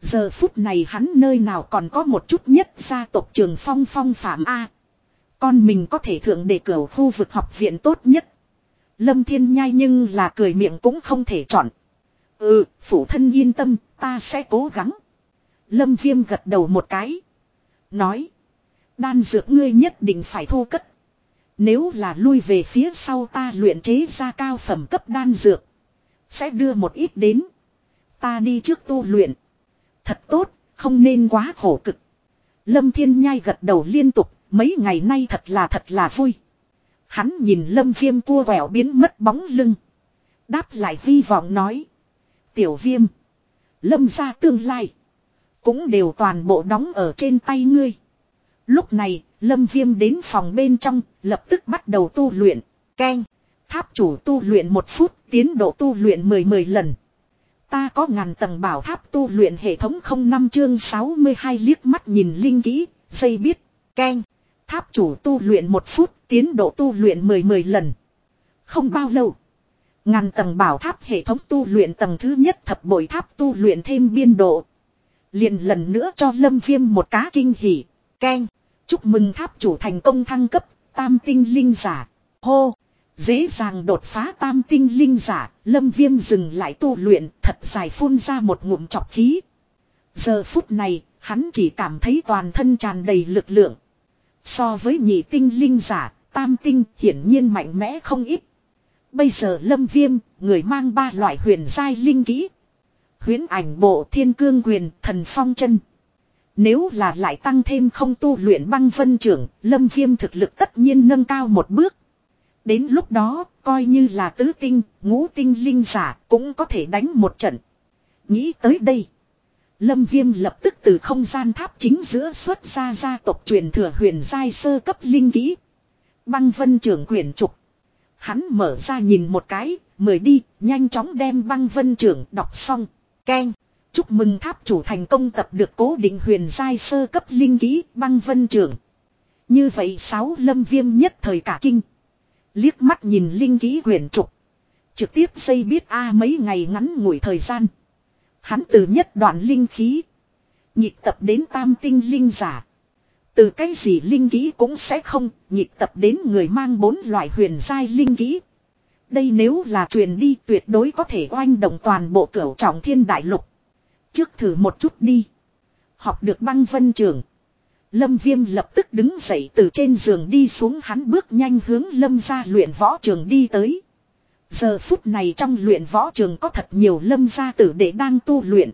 Giờ phút này hắn nơi nào còn có một chút nhất gia tộc trường phong phong phạm A. Con mình có thể thượng đề cử khu vực học viện tốt nhất. Lâm Thiên Nhai nhưng là cười miệng cũng không thể chọn. Ừ, phụ thân yên tâm, ta sẽ cố gắng. Lâm Viêm gật đầu một cái. Nói. Đan dược ngươi nhất định phải thu cất. Nếu là lui về phía sau ta luyện chế ra cao phẩm cấp đan dược. Sẽ đưa một ít đến. Ta đi trước tu luyện. Thật tốt, không nên quá khổ cực. Lâm Thiên Nhai gật đầu liên tục, mấy ngày nay thật là thật là vui. Hắn nhìn Lâm Viêm cua quẹo biến mất bóng lưng. Đáp lại vi vọng nói. Tiểu Viêm. Lâm ra tương lai. Cũng đều toàn bộ đóng ở trên tay ngươi. Lúc này, Lâm Viêm đến phòng bên trong, lập tức bắt đầu tu luyện. Keng. Tháp chủ tu luyện một phút, tiến độ tu luyện 10-10 lần. Ta có ngàn tầng bảo tháp tu luyện hệ thống 05 chương 62 liếc mắt nhìn linh kỹ, dây biết, keng. Tháp chủ tu luyện một phút, tiến độ tu luyện 10-10 lần. Không bao lâu. Ngàn tầng bảo tháp hệ thống tu luyện tầng thứ nhất thập bội tháp tu luyện thêm biên độ. liền lần nữa cho lâm viêm một cá kinh hỉ. keng. Chúc mừng tháp chủ thành công thăng cấp, tam tinh linh giả. Hô. Dễ dàng đột phá tam tinh linh giả, lâm viêm dừng lại tu luyện, thật dài phun ra một ngụm chọc khí. Giờ phút này, hắn chỉ cảm thấy toàn thân tràn đầy lực lượng. So với nhị tinh linh giả, tam tinh hiển nhiên mạnh mẽ không ít. Bây giờ lâm viêm, người mang ba loại huyền giai linh kỹ. Huyến ảnh bộ thiên cương quyền, thần phong chân. Nếu là lại tăng thêm không tu luyện băng vân trưởng, lâm viêm thực lực tất nhiên nâng cao một bước. Đến lúc đó, coi như là tứ tinh, ngũ tinh linh giả cũng có thể đánh một trận. Nghĩ tới đây. Lâm Viêm lập tức từ không gian tháp chính giữa xuất ra gia tộc truyền thừa huyền giai sơ cấp linh kỹ. Băng vân trưởng quyển trục. Hắn mở ra nhìn một cái, mời đi, nhanh chóng đem băng vân trưởng đọc xong. Ken. Chúc mừng tháp chủ thành công tập được cố định huyền giai sơ cấp linh kỹ băng vân trưởng. Như vậy sáu lâm viêm nhất thời cả kinh. Liếc mắt nhìn linh ký quyển trục. Trực tiếp xây biết a mấy ngày ngắn ngủi thời gian. Hắn từ nhất đoạn linh khí. Nhịp tập đến tam tinh linh giả. Từ cái gì linh ký cũng sẽ không, nhịp tập đến người mang bốn loại huyền giai linh ký. Đây nếu là truyền đi tuyệt đối có thể oanh động toàn bộ cửu trọng thiên đại lục. Trước thử một chút đi. Học được băng vân trường. Lâm Viêm lập tức đứng dậy từ trên giường đi xuống hắn bước nhanh hướng Lâm ra luyện võ trường đi tới. Giờ phút này trong luyện võ trường có thật nhiều Lâm gia tử để đang tu luyện.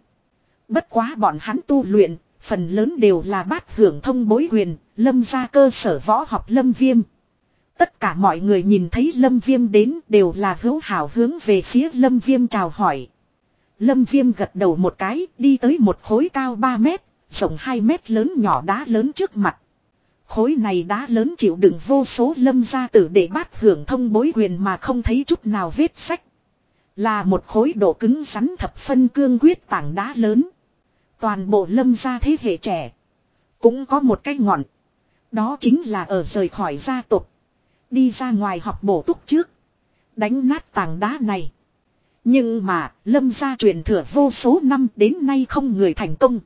Bất quá bọn hắn tu luyện, phần lớn đều là bát hưởng thông bối huyền Lâm gia cơ sở võ học Lâm Viêm. Tất cả mọi người nhìn thấy Lâm Viêm đến đều là hữu hảo hướng về phía Lâm Viêm chào hỏi. Lâm Viêm gật đầu một cái, đi tới một khối cao 3 mét, rộng 2 mét lớn nhỏ đá lớn trước mặt. Khối này đá lớn chịu đựng vô số lâm gia tử để bát hưởng thông bối quyền mà không thấy chút nào vết sách. Là một khối độ cứng rắn thập phân cương quyết tảng đá lớn. Toàn bộ lâm gia thế hệ trẻ. Cũng có một cái ngọn. Đó chính là ở rời khỏi gia tộc. Đi ra ngoài học bổ túc trước. Đánh nát tảng đá này. Nhưng mà, lâm gia truyền thừa vô số năm đến nay không người thành công.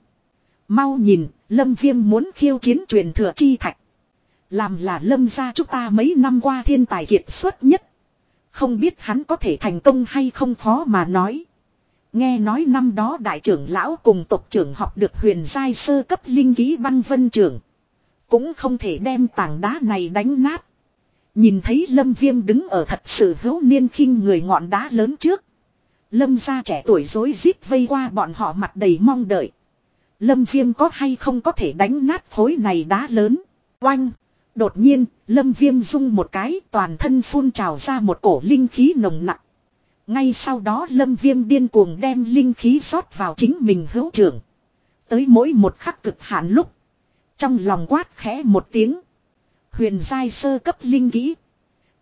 Mau nhìn, Lâm Viêm muốn khiêu chiến truyền thừa chi thạch. Làm là Lâm gia chúng ta mấy năm qua thiên tài kiệt xuất nhất. Không biết hắn có thể thành công hay không khó mà nói. Nghe nói năm đó đại trưởng lão cùng tộc trưởng học được huyền giai sơ cấp linh ký băng vân trưởng. Cũng không thể đem tảng đá này đánh nát. Nhìn thấy Lâm Viêm đứng ở thật sự hữu niên khinh người ngọn đá lớn trước. Lâm gia trẻ tuổi dối rít vây qua bọn họ mặt đầy mong đợi. Lâm Viêm có hay không có thể đánh nát khối này đá lớn. Oanh. Đột nhiên, Lâm Viêm rung một cái toàn thân phun trào ra một cổ linh khí nồng nặng. Ngay sau đó Lâm Viêm điên cuồng đem linh khí rót vào chính mình hữu trưởng. Tới mỗi một khắc cực hạn lúc. Trong lòng quát khẽ một tiếng. Huyền giai sơ cấp linh kỹ.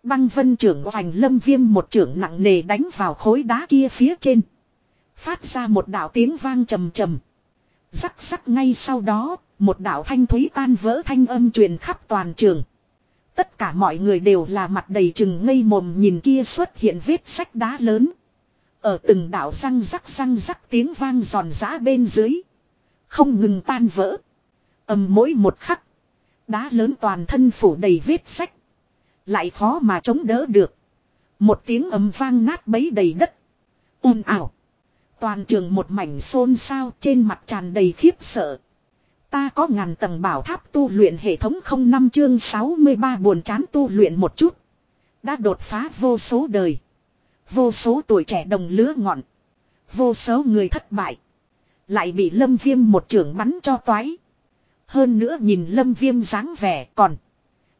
Băng vân trưởng hoành lâm viêm một trưởng nặng nề đánh vào khối đá kia phía trên. Phát ra một đạo tiếng vang trầm trầm. Rắc rắc ngay sau đó, một đạo thanh thúy tan vỡ thanh âm truyền khắp toàn trường. Tất cả mọi người đều là mặt đầy chừng ngây mồm nhìn kia xuất hiện vết sách đá lớn. Ở từng đạo răng rắc răng rắc tiếng vang giòn giã bên dưới. Không ngừng tan vỡ. ầm mỗi một khắc. Đá lớn toàn thân phủ đầy vết sách. Lại khó mà chống đỡ được. Một tiếng ầm vang nát bấy đầy đất. ồn ảo Toàn trường một mảnh xôn xao trên mặt tràn đầy khiếp sợ. Ta có ngàn tầng bảo tháp tu luyện hệ thống không năm chương 63 buồn chán tu luyện một chút. Đã đột phá vô số đời. Vô số tuổi trẻ đồng lứa ngọn. Vô số người thất bại. Lại bị lâm viêm một trưởng bắn cho toái. Hơn nữa nhìn lâm viêm dáng vẻ còn.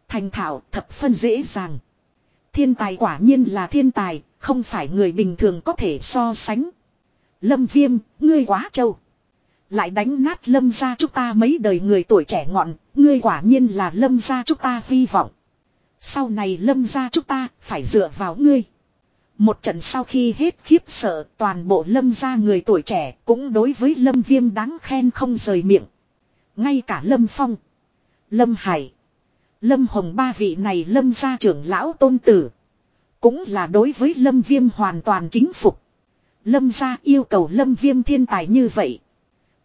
Thành thảo thập phân dễ dàng. Thiên tài quả nhiên là thiên tài, không phải người bình thường có thể so sánh. Lâm viêm, ngươi quá trâu. Lại đánh nát lâm ra chúng ta mấy đời người tuổi trẻ ngọn, ngươi quả nhiên là lâm ra chúng ta hy vọng. Sau này lâm ra chúng ta phải dựa vào ngươi. Một trận sau khi hết khiếp sợ toàn bộ lâm ra người tuổi trẻ cũng đối với lâm viêm đáng khen không rời miệng. Ngay cả lâm phong, lâm hải, lâm hồng ba vị này lâm gia trưởng lão tôn tử. Cũng là đối với lâm viêm hoàn toàn kính phục. Lâm gia yêu cầu lâm viêm thiên tài như vậy.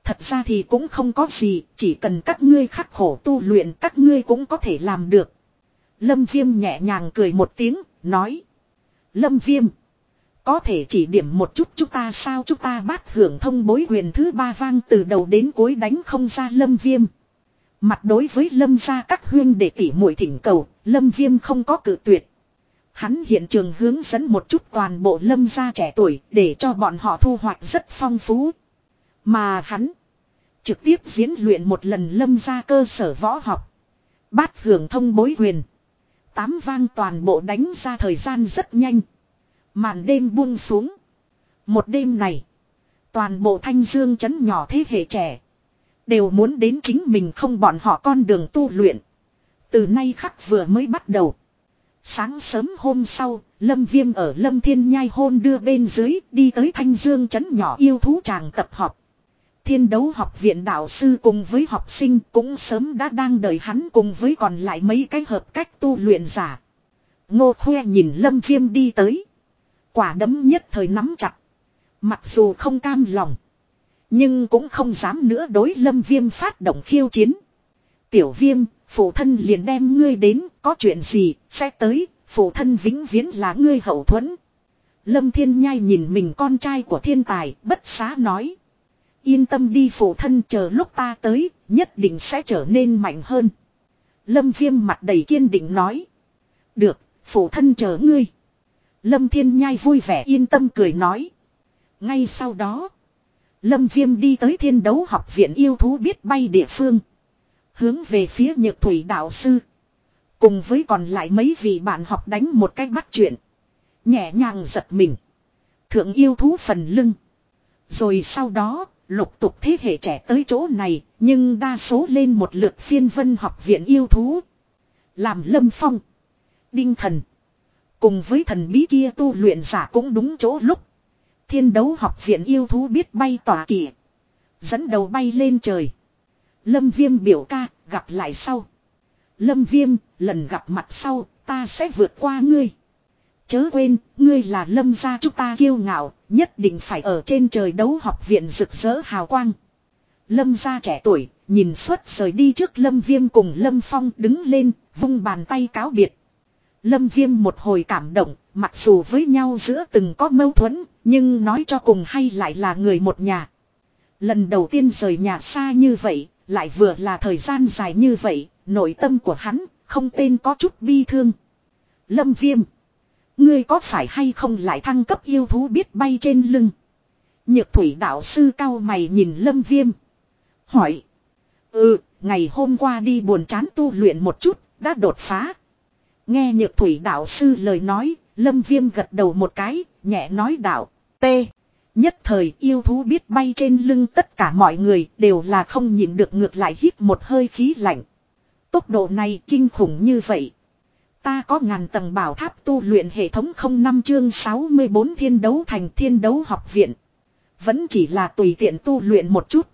Thật ra thì cũng không có gì, chỉ cần các ngươi khắc khổ tu luyện các ngươi cũng có thể làm được. Lâm viêm nhẹ nhàng cười một tiếng, nói. Lâm viêm. Có thể chỉ điểm một chút chúng ta sao chúng ta bát hưởng thông bối quyền thứ ba vang từ đầu đến cuối đánh không ra lâm viêm. Mặt đối với lâm gia các huyên để tỉ muội thỉnh cầu, lâm viêm không có cử tuyệt. Hắn hiện trường hướng dẫn một chút toàn bộ lâm gia trẻ tuổi để cho bọn họ thu hoạch rất phong phú. Mà hắn trực tiếp diễn luyện một lần lâm gia cơ sở võ học. Bát hưởng thông bối quyền. Tám vang toàn bộ đánh ra thời gian rất nhanh. Màn đêm buông xuống. Một đêm này. Toàn bộ thanh dương chấn nhỏ thế hệ trẻ. Đều muốn đến chính mình không bọn họ con đường tu luyện. Từ nay khắc vừa mới bắt đầu. Sáng sớm hôm sau, Lâm Viêm ở Lâm Thiên Nhai hôn đưa bên dưới đi tới Thanh Dương chấn nhỏ yêu thú tràng tập họp. Thiên đấu học viện đạo sư cùng với học sinh cũng sớm đã đang đợi hắn cùng với còn lại mấy cái hợp cách tu luyện giả. Ngô khoe nhìn Lâm Viêm đi tới. Quả đấm nhất thời nắm chặt. Mặc dù không cam lòng. Nhưng cũng không dám nữa đối Lâm Viêm phát động khiêu chiến. Tiểu Viêm, phụ thân liền đem ngươi đến, có chuyện gì, sẽ tới, phụ thân vĩnh viễn là ngươi hậu thuẫn. Lâm Thiên Nhai nhìn mình con trai của thiên tài, bất xá nói. Yên tâm đi phụ thân chờ lúc ta tới, nhất định sẽ trở nên mạnh hơn. Lâm Viêm mặt đầy kiên định nói. Được, phụ thân chờ ngươi. Lâm Thiên Nhai vui vẻ yên tâm cười nói. Ngay sau đó, Lâm Viêm đi tới thiên đấu học viện yêu thú biết bay địa phương. Hướng về phía nhược thủy đạo sư. Cùng với còn lại mấy vị bạn học đánh một cách bắt chuyện. Nhẹ nhàng giật mình. Thượng yêu thú phần lưng. Rồi sau đó, lục tục thế hệ trẻ tới chỗ này, nhưng đa số lên một lượt phiên vân học viện yêu thú. Làm lâm phong. Đinh thần. Cùng với thần bí kia tu luyện giả cũng đúng chỗ lúc. Thiên đấu học viện yêu thú biết bay tỏa kỳ. Dẫn đầu bay lên trời. Lâm viêm biểu ca, gặp lại sau. Lâm viêm, lần gặp mặt sau, ta sẽ vượt qua ngươi. Chớ quên, ngươi là lâm gia chúng ta kiêu ngạo, nhất định phải ở trên trời đấu học viện rực rỡ hào quang. Lâm gia trẻ tuổi, nhìn suốt rời đi trước lâm viêm cùng lâm phong đứng lên, vung bàn tay cáo biệt. Lâm viêm một hồi cảm động, mặc dù với nhau giữa từng có mâu thuẫn, nhưng nói cho cùng hay lại là người một nhà. Lần đầu tiên rời nhà xa như vậy, lại vừa là thời gian dài như vậy, nội tâm của hắn, không tên có chút bi thương. Lâm viêm. Ngươi có phải hay không lại thăng cấp yêu thú biết bay trên lưng? Nhược thủy đạo sư cao mày nhìn lâm viêm. Hỏi. Ừ, ngày hôm qua đi buồn chán tu luyện một chút, đã đột phá. Nghe nhược thủy đạo sư lời nói, lâm viêm gật đầu một cái, nhẹ nói đạo. T. Nhất thời yêu thú biết bay trên lưng tất cả mọi người đều là không nhịn được ngược lại hít một hơi khí lạnh. Tốc độ này kinh khủng như vậy. Ta có ngàn tầng bảo tháp tu luyện hệ thống không năm chương 64 thiên đấu thành thiên đấu học viện. Vẫn chỉ là tùy tiện tu luyện một chút.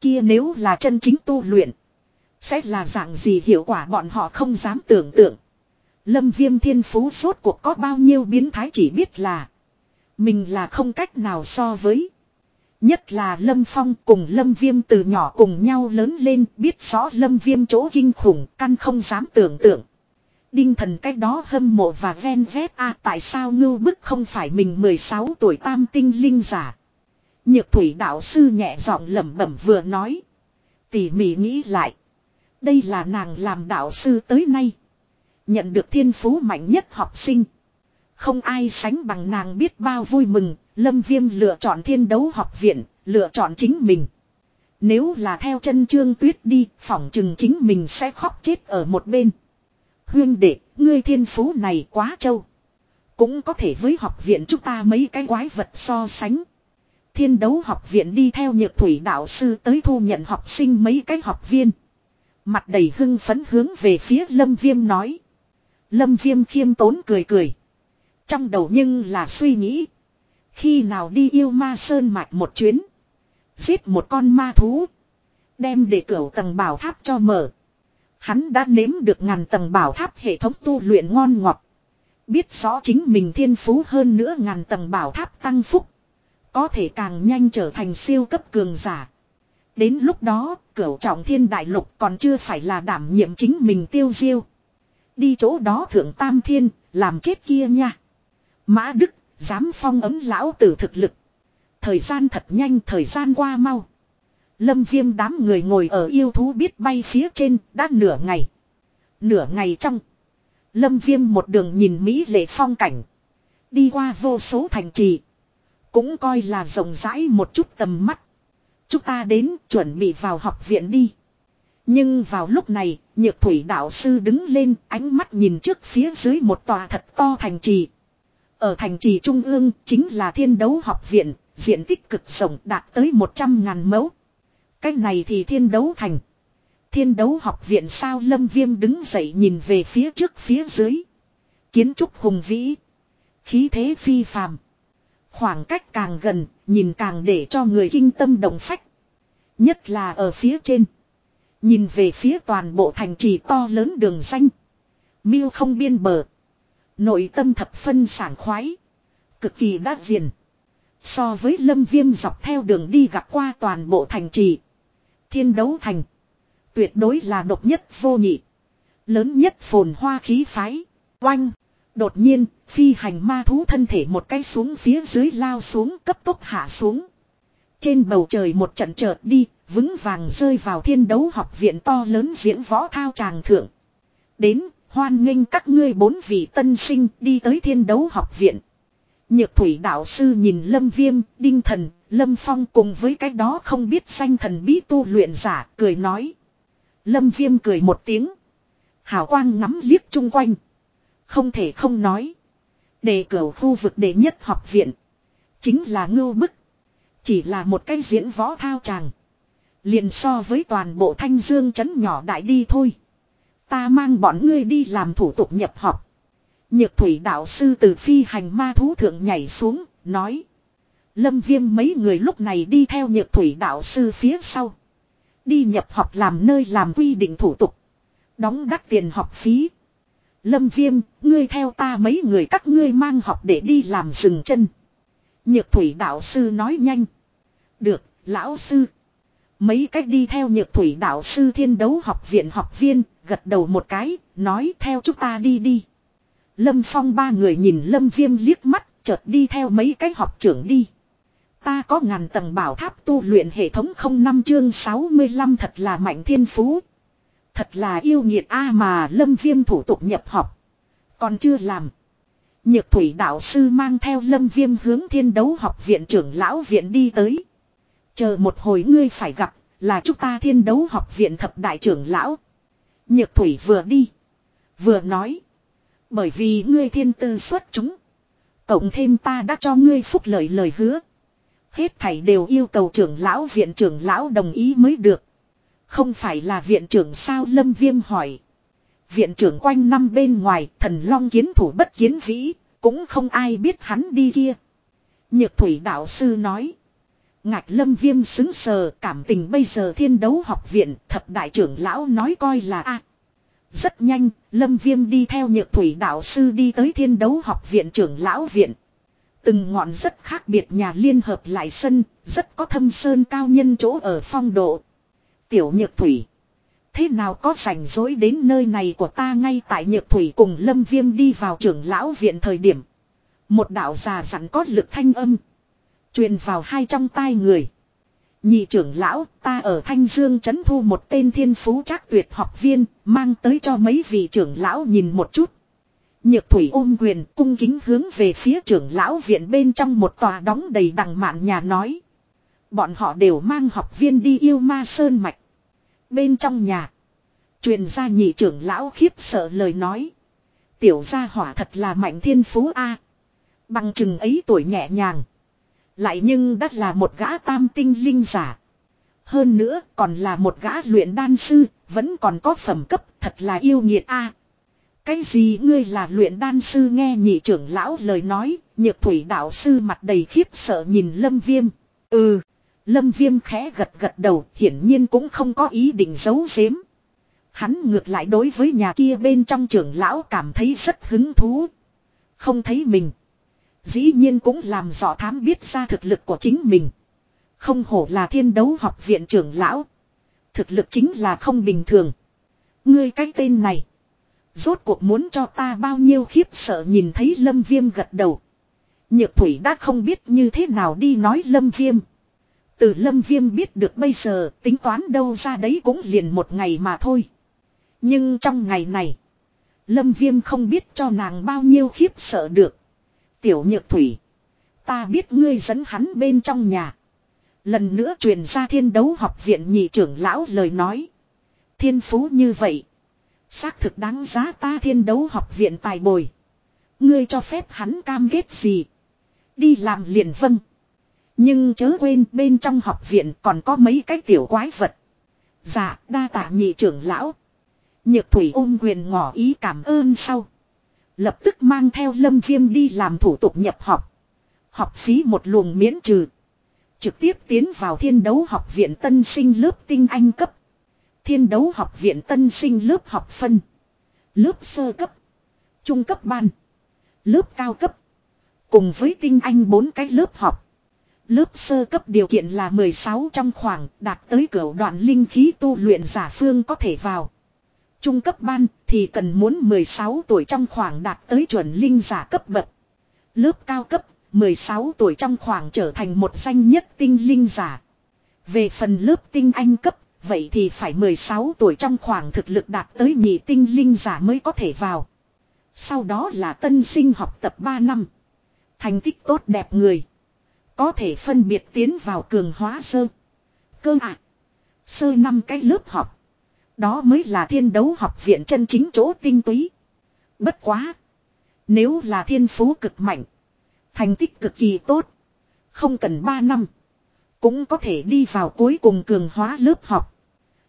Kia nếu là chân chính tu luyện. Sẽ là dạng gì hiệu quả bọn họ không dám tưởng tượng. Lâm viêm thiên phú suốt cuộc có bao nhiêu biến thái chỉ biết là. Mình là không cách nào so với. Nhất là Lâm Phong cùng Lâm Viêm từ nhỏ cùng nhau lớn lên, biết rõ Lâm Viêm chỗ kinh khủng, căn không dám tưởng tượng. Đinh thần cách đó hâm mộ và ven vét a, tại sao ngưu bức không phải mình 16 tuổi tam tinh linh giả. Nhược thủy đạo sư nhẹ giọng lẩm bẩm vừa nói. Tỉ mỉ nghĩ lại. Đây là nàng làm đạo sư tới nay. Nhận được thiên phú mạnh nhất học sinh. Không ai sánh bằng nàng biết bao vui mừng, Lâm Viêm lựa chọn thiên đấu học viện, lựa chọn chính mình. Nếu là theo chân trương tuyết đi, phỏng chừng chính mình sẽ khóc chết ở một bên. Huyên đệ, ngươi thiên phú này quá trâu. Cũng có thể với học viện chúng ta mấy cái quái vật so sánh. Thiên đấu học viện đi theo nhược thủy đạo sư tới thu nhận học sinh mấy cái học viên. Mặt đầy hưng phấn hướng về phía lâm viêm nói. Lâm viêm khiêm tốn cười cười. Trong đầu nhưng là suy nghĩ. Khi nào đi yêu ma sơn mạch một chuyến. Giết một con ma thú. Đem để cửa tầng bảo tháp cho mở. Hắn đã nếm được ngàn tầng bảo tháp hệ thống tu luyện ngon ngọt. Biết rõ chính mình thiên phú hơn nữa ngàn tầng bảo tháp tăng phúc. Có thể càng nhanh trở thành siêu cấp cường giả. Đến lúc đó, cửu trọng thiên đại lục còn chưa phải là đảm nhiệm chính mình tiêu diêu. Đi chỗ đó thượng tam thiên, làm chết kia nha. Mã Đức, dám phong ấm lão tử thực lực. Thời gian thật nhanh, thời gian qua mau. Lâm viêm đám người ngồi ở yêu thú biết bay phía trên, đã nửa ngày. Nửa ngày trong. Lâm viêm một đường nhìn Mỹ lệ phong cảnh. Đi qua vô số thành trì. Cũng coi là rộng rãi một chút tầm mắt. Chúng ta đến chuẩn bị vào học viện đi. Nhưng vào lúc này, nhược thủy đạo sư đứng lên ánh mắt nhìn trước phía dưới một tòa thật to thành trì. Ở thành trì trung ương chính là thiên đấu học viện, diện tích cực rộng đạt tới 100 ngàn mẫu. cách này thì thiên đấu thành. Thiên đấu học viện sao lâm viêm đứng dậy nhìn về phía trước phía dưới. Kiến trúc hùng vĩ. Khí thế phi phàm. Khoảng cách càng gần, nhìn càng để cho người kinh tâm động phách. Nhất là ở phía trên. Nhìn về phía toàn bộ thành trì to lớn đường xanh. Miêu không biên bờ. Nội tâm thập phân sảng khoái. Cực kỳ đa diện. So với lâm viêm dọc theo đường đi gặp qua toàn bộ thành trì. Thiên đấu thành. Tuyệt đối là độc nhất vô nhị. Lớn nhất phồn hoa khí phái. Oanh. Đột nhiên, phi hành ma thú thân thể một cái xuống phía dưới lao xuống cấp tốc hạ xuống. Trên bầu trời một trận chợt đi, vững vàng rơi vào thiên đấu học viện to lớn diễn võ thao tràng thượng. Đến, hoan nghênh các ngươi bốn vị tân sinh đi tới thiên đấu học viện. Nhược thủy đạo sư nhìn lâm viêm, đinh thần, lâm phong cùng với cái đó không biết danh thần bí tu luyện giả, cười nói. Lâm viêm cười một tiếng. Hảo quang ngắm liếc chung quanh. Không thể không nói. Đề cử khu vực đệ nhất học viện. Chính là ngưu bức. Chỉ là một cái diễn võ thao tràng. Liền so với toàn bộ thanh dương chấn nhỏ đại đi thôi. Ta mang bọn ngươi đi làm thủ tục nhập học. Nhược thủy đạo sư từ phi hành ma thú thượng nhảy xuống, nói. Lâm viêm mấy người lúc này đi theo nhược thủy đạo sư phía sau. Đi nhập học làm nơi làm quy định thủ tục. Đóng đắt tiền học phí. Lâm viêm, ngươi theo ta mấy người các ngươi mang học để đi làm dừng chân. Nhược thủy đạo sư nói nhanh. Được, lão sư. Mấy cách đi theo nhược thủy đạo sư thiên đấu học viện học viên, gật đầu một cái, nói theo chúng ta đi đi. Lâm Phong ba người nhìn Lâm Viêm liếc mắt, chợt đi theo mấy cái học trưởng đi. Ta có ngàn tầng bảo tháp tu luyện hệ thống không năm chương 65 thật là mạnh thiên phú. Thật là yêu nghiệt a mà Lâm Viêm thủ tục nhập học. Còn chưa làm. Nhược thủy đạo sư mang theo Lâm Viêm hướng thiên đấu học viện trưởng lão viện đi tới. Chờ một hồi ngươi phải gặp, là chúng ta thiên đấu học viện thập đại trưởng lão. Nhược thủy vừa đi. Vừa nói. Bởi vì ngươi thiên tư xuất chúng. Cộng thêm ta đã cho ngươi phúc lợi lời hứa. Hết thảy đều yêu cầu trưởng lão viện trưởng lão đồng ý mới được. Không phải là viện trưởng sao lâm viêm hỏi. Viện trưởng quanh năm bên ngoài thần long kiến thủ bất kiến vĩ. Cũng không ai biết hắn đi kia. Nhược thủy đạo sư nói. Ngạch lâm viêm xứng sờ cảm tình bây giờ thiên đấu học viện thập đại trưởng lão nói coi là a Rất nhanh, lâm viêm đi theo nhược thủy đạo sư đi tới thiên đấu học viện trưởng lão viện. Từng ngọn rất khác biệt nhà liên hợp lại sân, rất có thâm sơn cao nhân chỗ ở phong độ. Tiểu nhược thủy. Thế nào có rảnh rỗi đến nơi này của ta ngay tại nhược thủy cùng lâm viêm đi vào trưởng lão viện thời điểm. Một đạo già sẵn có lực thanh âm truyền vào hai trong tai người. Nhị trưởng lão, ta ở Thanh Dương trấn thu một tên thiên phú chắc tuyệt học viên, mang tới cho mấy vị trưởng lão nhìn một chút. Nhược thủy ôm quyền, cung kính hướng về phía trưởng lão viện bên trong một tòa đóng đầy đằng mạn nhà nói. Bọn họ đều mang học viên đi yêu ma sơn mạch. Bên trong nhà. Truyền ra nhị trưởng lão khiếp sợ lời nói. Tiểu gia hỏa thật là mạnh thiên phú A. Bằng chừng ấy tuổi nhẹ nhàng. Lại nhưng đắt là một gã tam tinh linh giả. Hơn nữa còn là một gã luyện đan sư, vẫn còn có phẩm cấp, thật là yêu nghiệt a. cái gì ngươi là luyện đan sư nghe nhị trưởng lão lời nói, nhược thủy đạo sư mặt đầy khiếp sợ nhìn lâm viêm. Ừ, lâm viêm khẽ gật gật đầu, hiển nhiên cũng không có ý định giấu giếm. Hắn ngược lại đối với nhà kia bên trong trưởng lão cảm thấy rất hứng thú. Không thấy mình. Dĩ nhiên cũng làm rõ thám biết ra thực lực của chính mình. Không hổ là thiên đấu học viện trưởng lão. Thực lực chính là không bình thường. Ngươi cái tên này. Rốt cuộc muốn cho ta bao nhiêu khiếp sợ nhìn thấy lâm viêm gật đầu. Nhược thủy đã không biết như thế nào đi nói lâm viêm. Từ lâm viêm biết được bây giờ, tính toán đâu ra đấy cũng liền một ngày mà thôi. Nhưng trong ngày này. Lâm viêm không biết cho nàng bao nhiêu khiếp sợ được. Tiểu nhược thủy. Ta biết ngươi dẫn hắn bên trong nhà. Lần nữa truyền ra thiên đấu học viện nhị trưởng lão lời nói. Thiên phú như vậy. Xác thực đáng giá ta thiên đấu học viện tài bồi. Ngươi cho phép hắn cam kết gì. Đi làm liền vâng. Nhưng chớ quên bên trong học viện còn có mấy cái tiểu quái vật. Dạ đa tạ nhị trưởng lão. Nhược thủy ôm quyền ngỏ ý cảm ơn sau. Lập tức mang theo lâm viêm đi làm thủ tục nhập học. Học phí một luồng miễn trừ. Trực tiếp tiến vào thiên đấu học viện tân sinh lớp tinh anh cấp. Thiên đấu học viện tân sinh lớp học phân. Lớp sơ cấp. Trung cấp ban. Lớp cao cấp. Cùng với tinh anh bốn cái lớp học. Lớp sơ cấp điều kiện là 16 trong khoảng đạt tới cửa đoạn linh khí tu luyện giả phương có thể vào. Trung cấp ban thì cần muốn 16 tuổi trong khoảng đạt tới chuẩn linh giả cấp bậc. Lớp cao cấp 16 tuổi trong khoảng trở thành một danh nhất tinh linh giả. Về phần lớp tinh anh cấp, vậy thì phải 16 tuổi trong khoảng thực lực đạt tới nhị tinh linh giả mới có thể vào. Sau đó là tân sinh học tập 3 năm. Thành tích tốt đẹp người. Có thể phân biệt tiến vào cường hóa sơ. Cơ ạ. Sơ năm cái lớp học. Đó mới là thiên đấu học viện chân chính chỗ tinh túy. Bất quá. Nếu là thiên phú cực mạnh. Thành tích cực kỳ tốt. Không cần 3 năm. Cũng có thể đi vào cuối cùng cường hóa lớp học.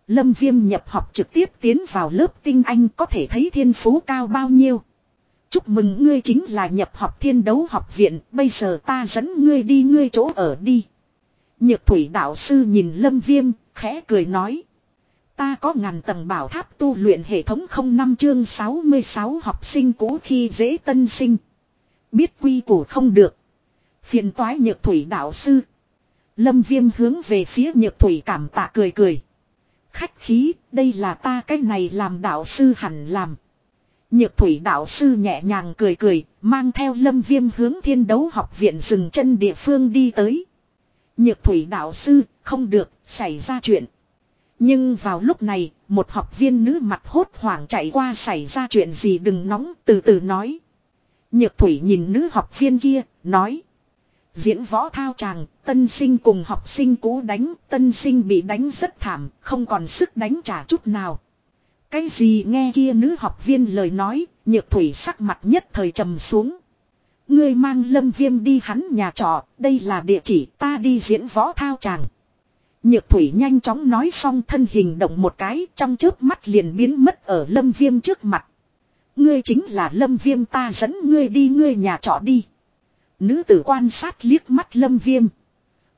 Lâm Viêm nhập học trực tiếp tiến vào lớp tinh anh có thể thấy thiên phú cao bao nhiêu. Chúc mừng ngươi chính là nhập học thiên đấu học viện, bây giờ ta dẫn ngươi đi ngươi chỗ ở đi. Nhược thủy đạo sư nhìn Lâm Viêm, khẽ cười nói. Ta có ngàn tầng bảo tháp tu luyện hệ thống không năm chương 66 học sinh cũ khi dễ tân sinh. Biết quy củ không được. Phiền toái nhược thủy đạo sư. Lâm viêm hướng về phía nhược thủy cảm tạ cười cười. Khách khí, đây là ta cái này làm đạo sư hẳn làm. Nhược thủy đạo sư nhẹ nhàng cười cười, mang theo lâm viêm hướng thiên đấu học viện dừng chân địa phương đi tới. Nhược thủy đạo sư, không được, xảy ra chuyện. Nhưng vào lúc này, một học viên nữ mặt hốt hoảng chạy qua xảy ra chuyện gì đừng nóng, từ từ nói. Nhược thủy nhìn nữ học viên kia, nói. Diễn võ thao chàng tân sinh cùng học sinh cũ đánh, tân sinh bị đánh rất thảm, không còn sức đánh trả chút nào. Cái gì nghe kia nữ học viên lời nói, nhược thủy sắc mặt nhất thời trầm xuống. Ngươi mang lâm viêm đi hắn nhà trọ, đây là địa chỉ ta đi diễn võ thao chàng Nhược thủy nhanh chóng nói xong thân hình động một cái, trong chớp mắt liền biến mất ở lâm viêm trước mặt. Ngươi chính là lâm viêm, ta dẫn ngươi đi, ngươi nhà trọ đi. Nữ tử quan sát liếc mắt lâm viêm.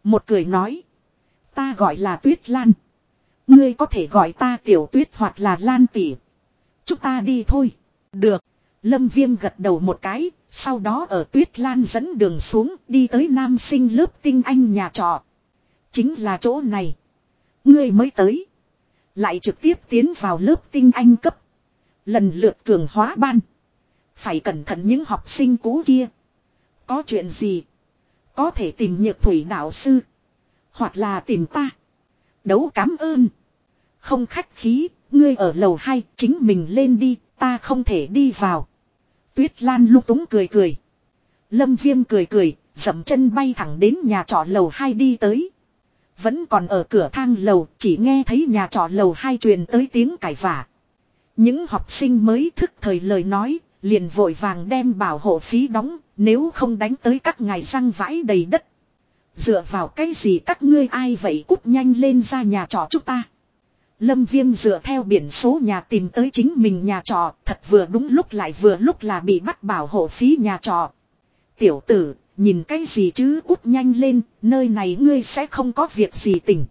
Một cười nói. Ta gọi là Tuyết Lan. Ngươi có thể gọi ta Tiểu Tuyết hoặc là Lan Tỷ. Chúng ta đi thôi. Được. Lâm Viêm gật đầu một cái. Sau đó ở Tuyết Lan dẫn đường xuống, đi tới nam sinh lớp tinh anh nhà trọ. Chính là chỗ này. Ngươi mới tới. Lại trực tiếp tiến vào lớp tinh anh cấp. Lần lượt cường hóa ban. Phải cẩn thận những học sinh cũ kia. Có chuyện gì? Có thể tìm nhược thủy đạo sư. Hoặc là tìm ta. Đấu cảm ơn. Không khách khí, ngươi ở lầu 2, chính mình lên đi, ta không thể đi vào. Tuyết Lan lúc túng cười cười. Lâm Viêm cười cười, dậm chân bay thẳng đến nhà trọ lầu 2 đi tới. Vẫn còn ở cửa thang lầu, chỉ nghe thấy nhà trọ lầu hai truyền tới tiếng cải vả. Những học sinh mới thức thời lời nói, liền vội vàng đem bảo hộ phí đóng, nếu không đánh tới các ngài răng vãi đầy đất. Dựa vào cái gì các ngươi ai vậy cút nhanh lên ra nhà trọ chúng ta. Lâm Viêm dựa theo biển số nhà tìm tới chính mình nhà trọ, thật vừa đúng lúc lại vừa lúc là bị bắt bảo hộ phí nhà trọ. Tiểu tử, nhìn cái gì chứ cút nhanh lên, nơi này ngươi sẽ không có việc gì tỉnh.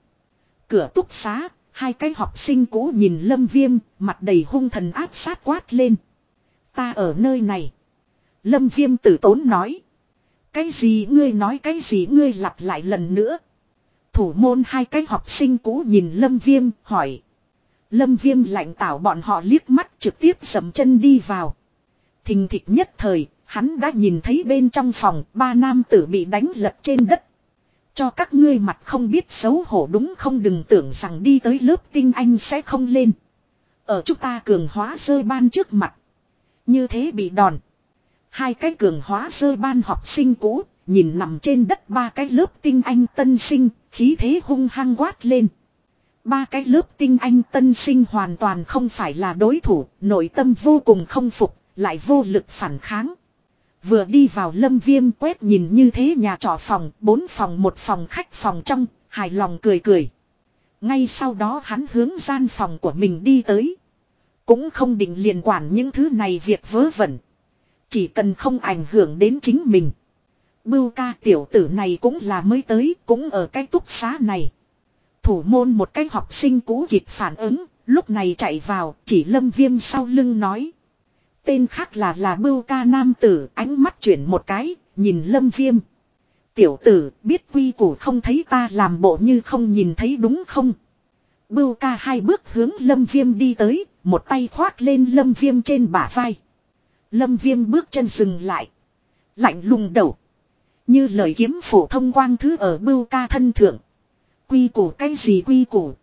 Cửa túc xá, hai cái học sinh cũ nhìn Lâm Viêm, mặt đầy hung thần áp sát quát lên. Ta ở nơi này. Lâm Viêm tử tốn nói. Cái gì ngươi nói cái gì ngươi lặp lại lần nữa. Thủ môn hai cái học sinh cũ nhìn Lâm Viêm hỏi. Lâm Viêm lạnh tảo bọn họ liếc mắt trực tiếp dầm chân đi vào. Thình thịch nhất thời, hắn đã nhìn thấy bên trong phòng ba nam tử bị đánh lật trên đất. Cho các ngươi mặt không biết xấu hổ đúng không đừng tưởng rằng đi tới lớp tinh anh sẽ không lên. Ở chúng ta cường hóa rơi ban trước mặt. Như thế bị đòn. Hai cái cường hóa rơi ban học sinh cũ, nhìn nằm trên đất ba cái lớp tinh anh tân sinh, khí thế hung hăng quát lên. Ba cái lớp tinh anh tân sinh hoàn toàn không phải là đối thủ, nội tâm vô cùng không phục, lại vô lực phản kháng. Vừa đi vào lâm viêm quét nhìn như thế nhà trọ phòng, bốn phòng một phòng khách phòng trong, hài lòng cười cười. Ngay sau đó hắn hướng gian phòng của mình đi tới. Cũng không định liền quản những thứ này việc vớ vẩn. Chỉ cần không ảnh hưởng đến chính mình. Bưu ca tiểu tử này cũng là mới tới, cũng ở cái túc xá này. Thủ môn một cái học sinh cũ kịp phản ứng, lúc này chạy vào, chỉ lâm viêm sau lưng nói. Tên khác là là bưu ca nam tử, ánh mắt chuyển một cái, nhìn lâm viêm. Tiểu tử, biết quy củ không thấy ta làm bộ như không nhìn thấy đúng không? Bưu ca hai bước hướng lâm viêm đi tới, một tay khoát lên lâm viêm trên bả vai. Lâm viêm bước chân dừng lại. Lạnh lùng đầu. Như lời kiếm phổ thông quang thứ ở bưu ca thân thượng. Quy củ cái gì quy củ.